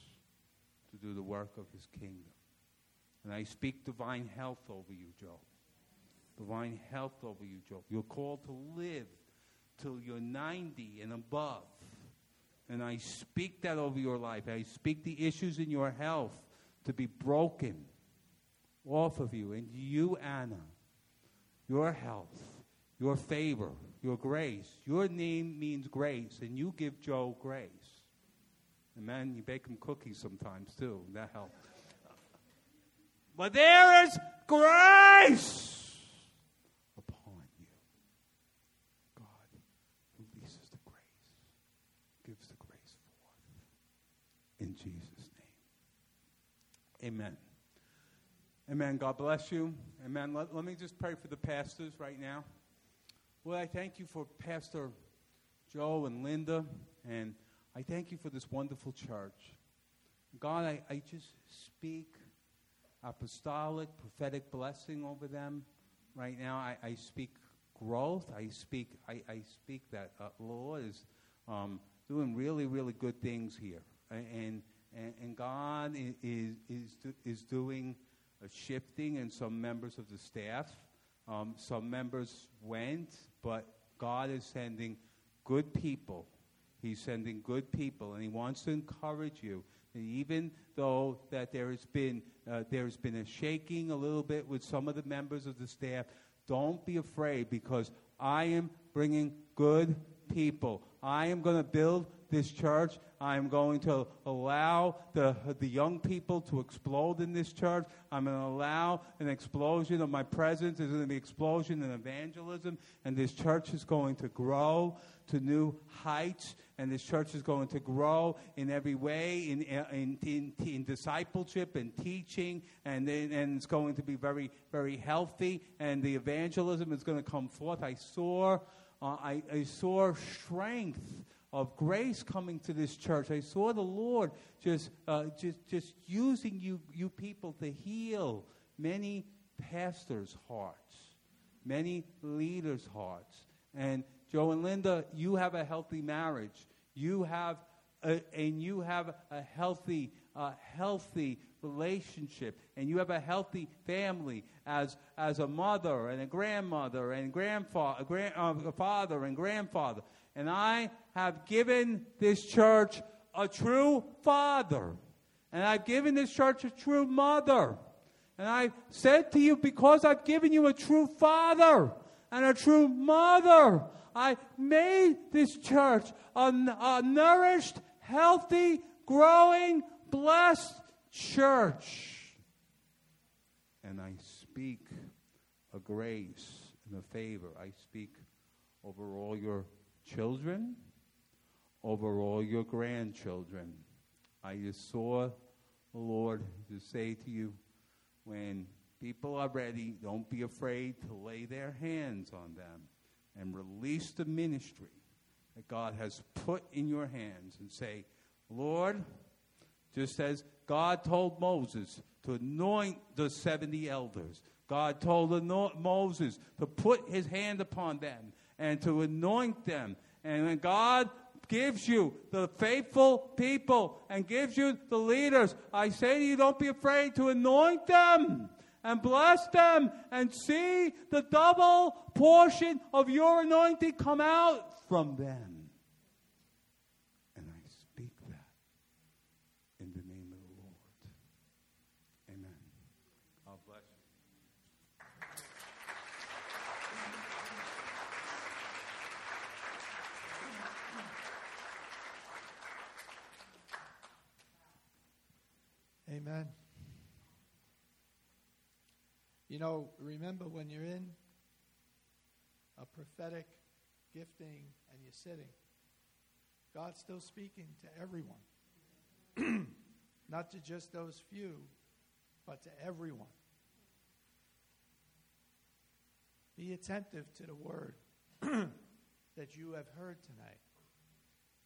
to do the work of his kingdom. And I speak divine health over you, Joe. Divine health over you, Joe. You're called to live till you're 90 and above. And I speak that over your life. I speak the issues in your health to be broken off of you. And you, Anna, your health, your favor, your grace. Your name means grace, and you give Joe grace. And man, you bake them cookies sometimes too. That helps. But there is grace upon you. God releases the grace, gives the grace forth. In Jesus' name. Amen. Amen. God bless you. Amen. Let, let me just pray for the pastors right now. Well, I thank you for Pastor Joe and Linda, and I thank you for this wonderful church. God, I, I just speak apostolic, prophetic blessing over them. Right now, I, I speak growth. I speak, I, I speak that uh, Lord is um, doing really, really good things here. And, and, and God is, is, is doing a shifting in some members of the staff. Um, some members went, but God is sending good people. He's sending good people, and He wants to encourage you even though that there has been uh, there's been a shaking a little bit with some of the members of the staff, don't be afraid because I am bringing good people. I am going to build this church. I am going to allow the, the young people to explode in this church. I'm going to allow an explosion of my presence. There's going to be explosion in evangelism, and this church is going to grow to new heights, and this church is going to grow in every way in, in, in, in discipleship and teaching, and, and it's going to be very, very healthy, and the evangelism is going to come forth. I saw, uh, I, I saw strength of grace coming to this church. I saw the Lord just, uh, just, just using you, you people to heal many pastors' hearts, many leaders' hearts. And Joe and Linda, you have a healthy marriage. You have a, and you have a healthy healthy relationship and you have a healthy family as, as a mother and a grandmother and grandfather, grand, uh, father and grandfather. And I have given this church a true father. And I've given this church a true mother. And I said to you, because I've given you a true father and a true mother, I made this church a, a nourished, healthy, growing, blessed church. And I speak a grace and a favor. I speak over all your children, over all your grandchildren. I just saw the Lord to say to you, when people are ready, don't be afraid to lay their hands on them and release the ministry that God has put in your hands and say, Lord, just as God told Moses to anoint the 70 elders, God told Moses to put his hand upon them and to anoint them. And when God gives you the faithful people and gives you the leaders, I say to you, don't be afraid to anoint them and bless them and see the double portion of your anointing come out from them. And I speak that in the name of the Lord. Amen. God bless you. Amen. You know, remember when you're in a prophetic gifting and you're sitting, God's still speaking to everyone. Not to just those few, but to everyone. Be attentive to the word that you have heard tonight,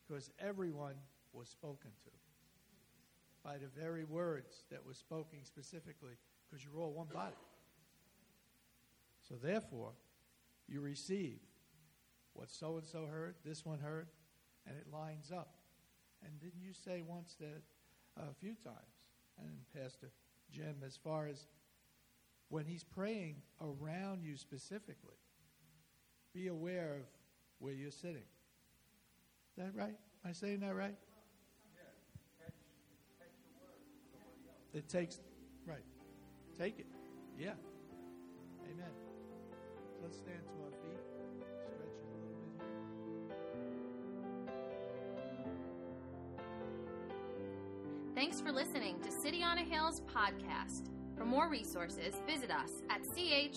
because everyone was spoken to by the very words that were spoken specifically, because you're all one body. So therefore, you receive what so and so heard, this one heard, and it lines up. And didn't you say once that uh, a few times, and Pastor Jim, as far as when he's praying around you specifically, be aware of where you're sitting. Is that right? Am I saying that right? It takes, right. Take it. Yeah. Amen. Let's stand to our feet. Stretch a little bit here. Thanks for listening to City on a Hill's podcast. For more resources, visit us at chccny.com.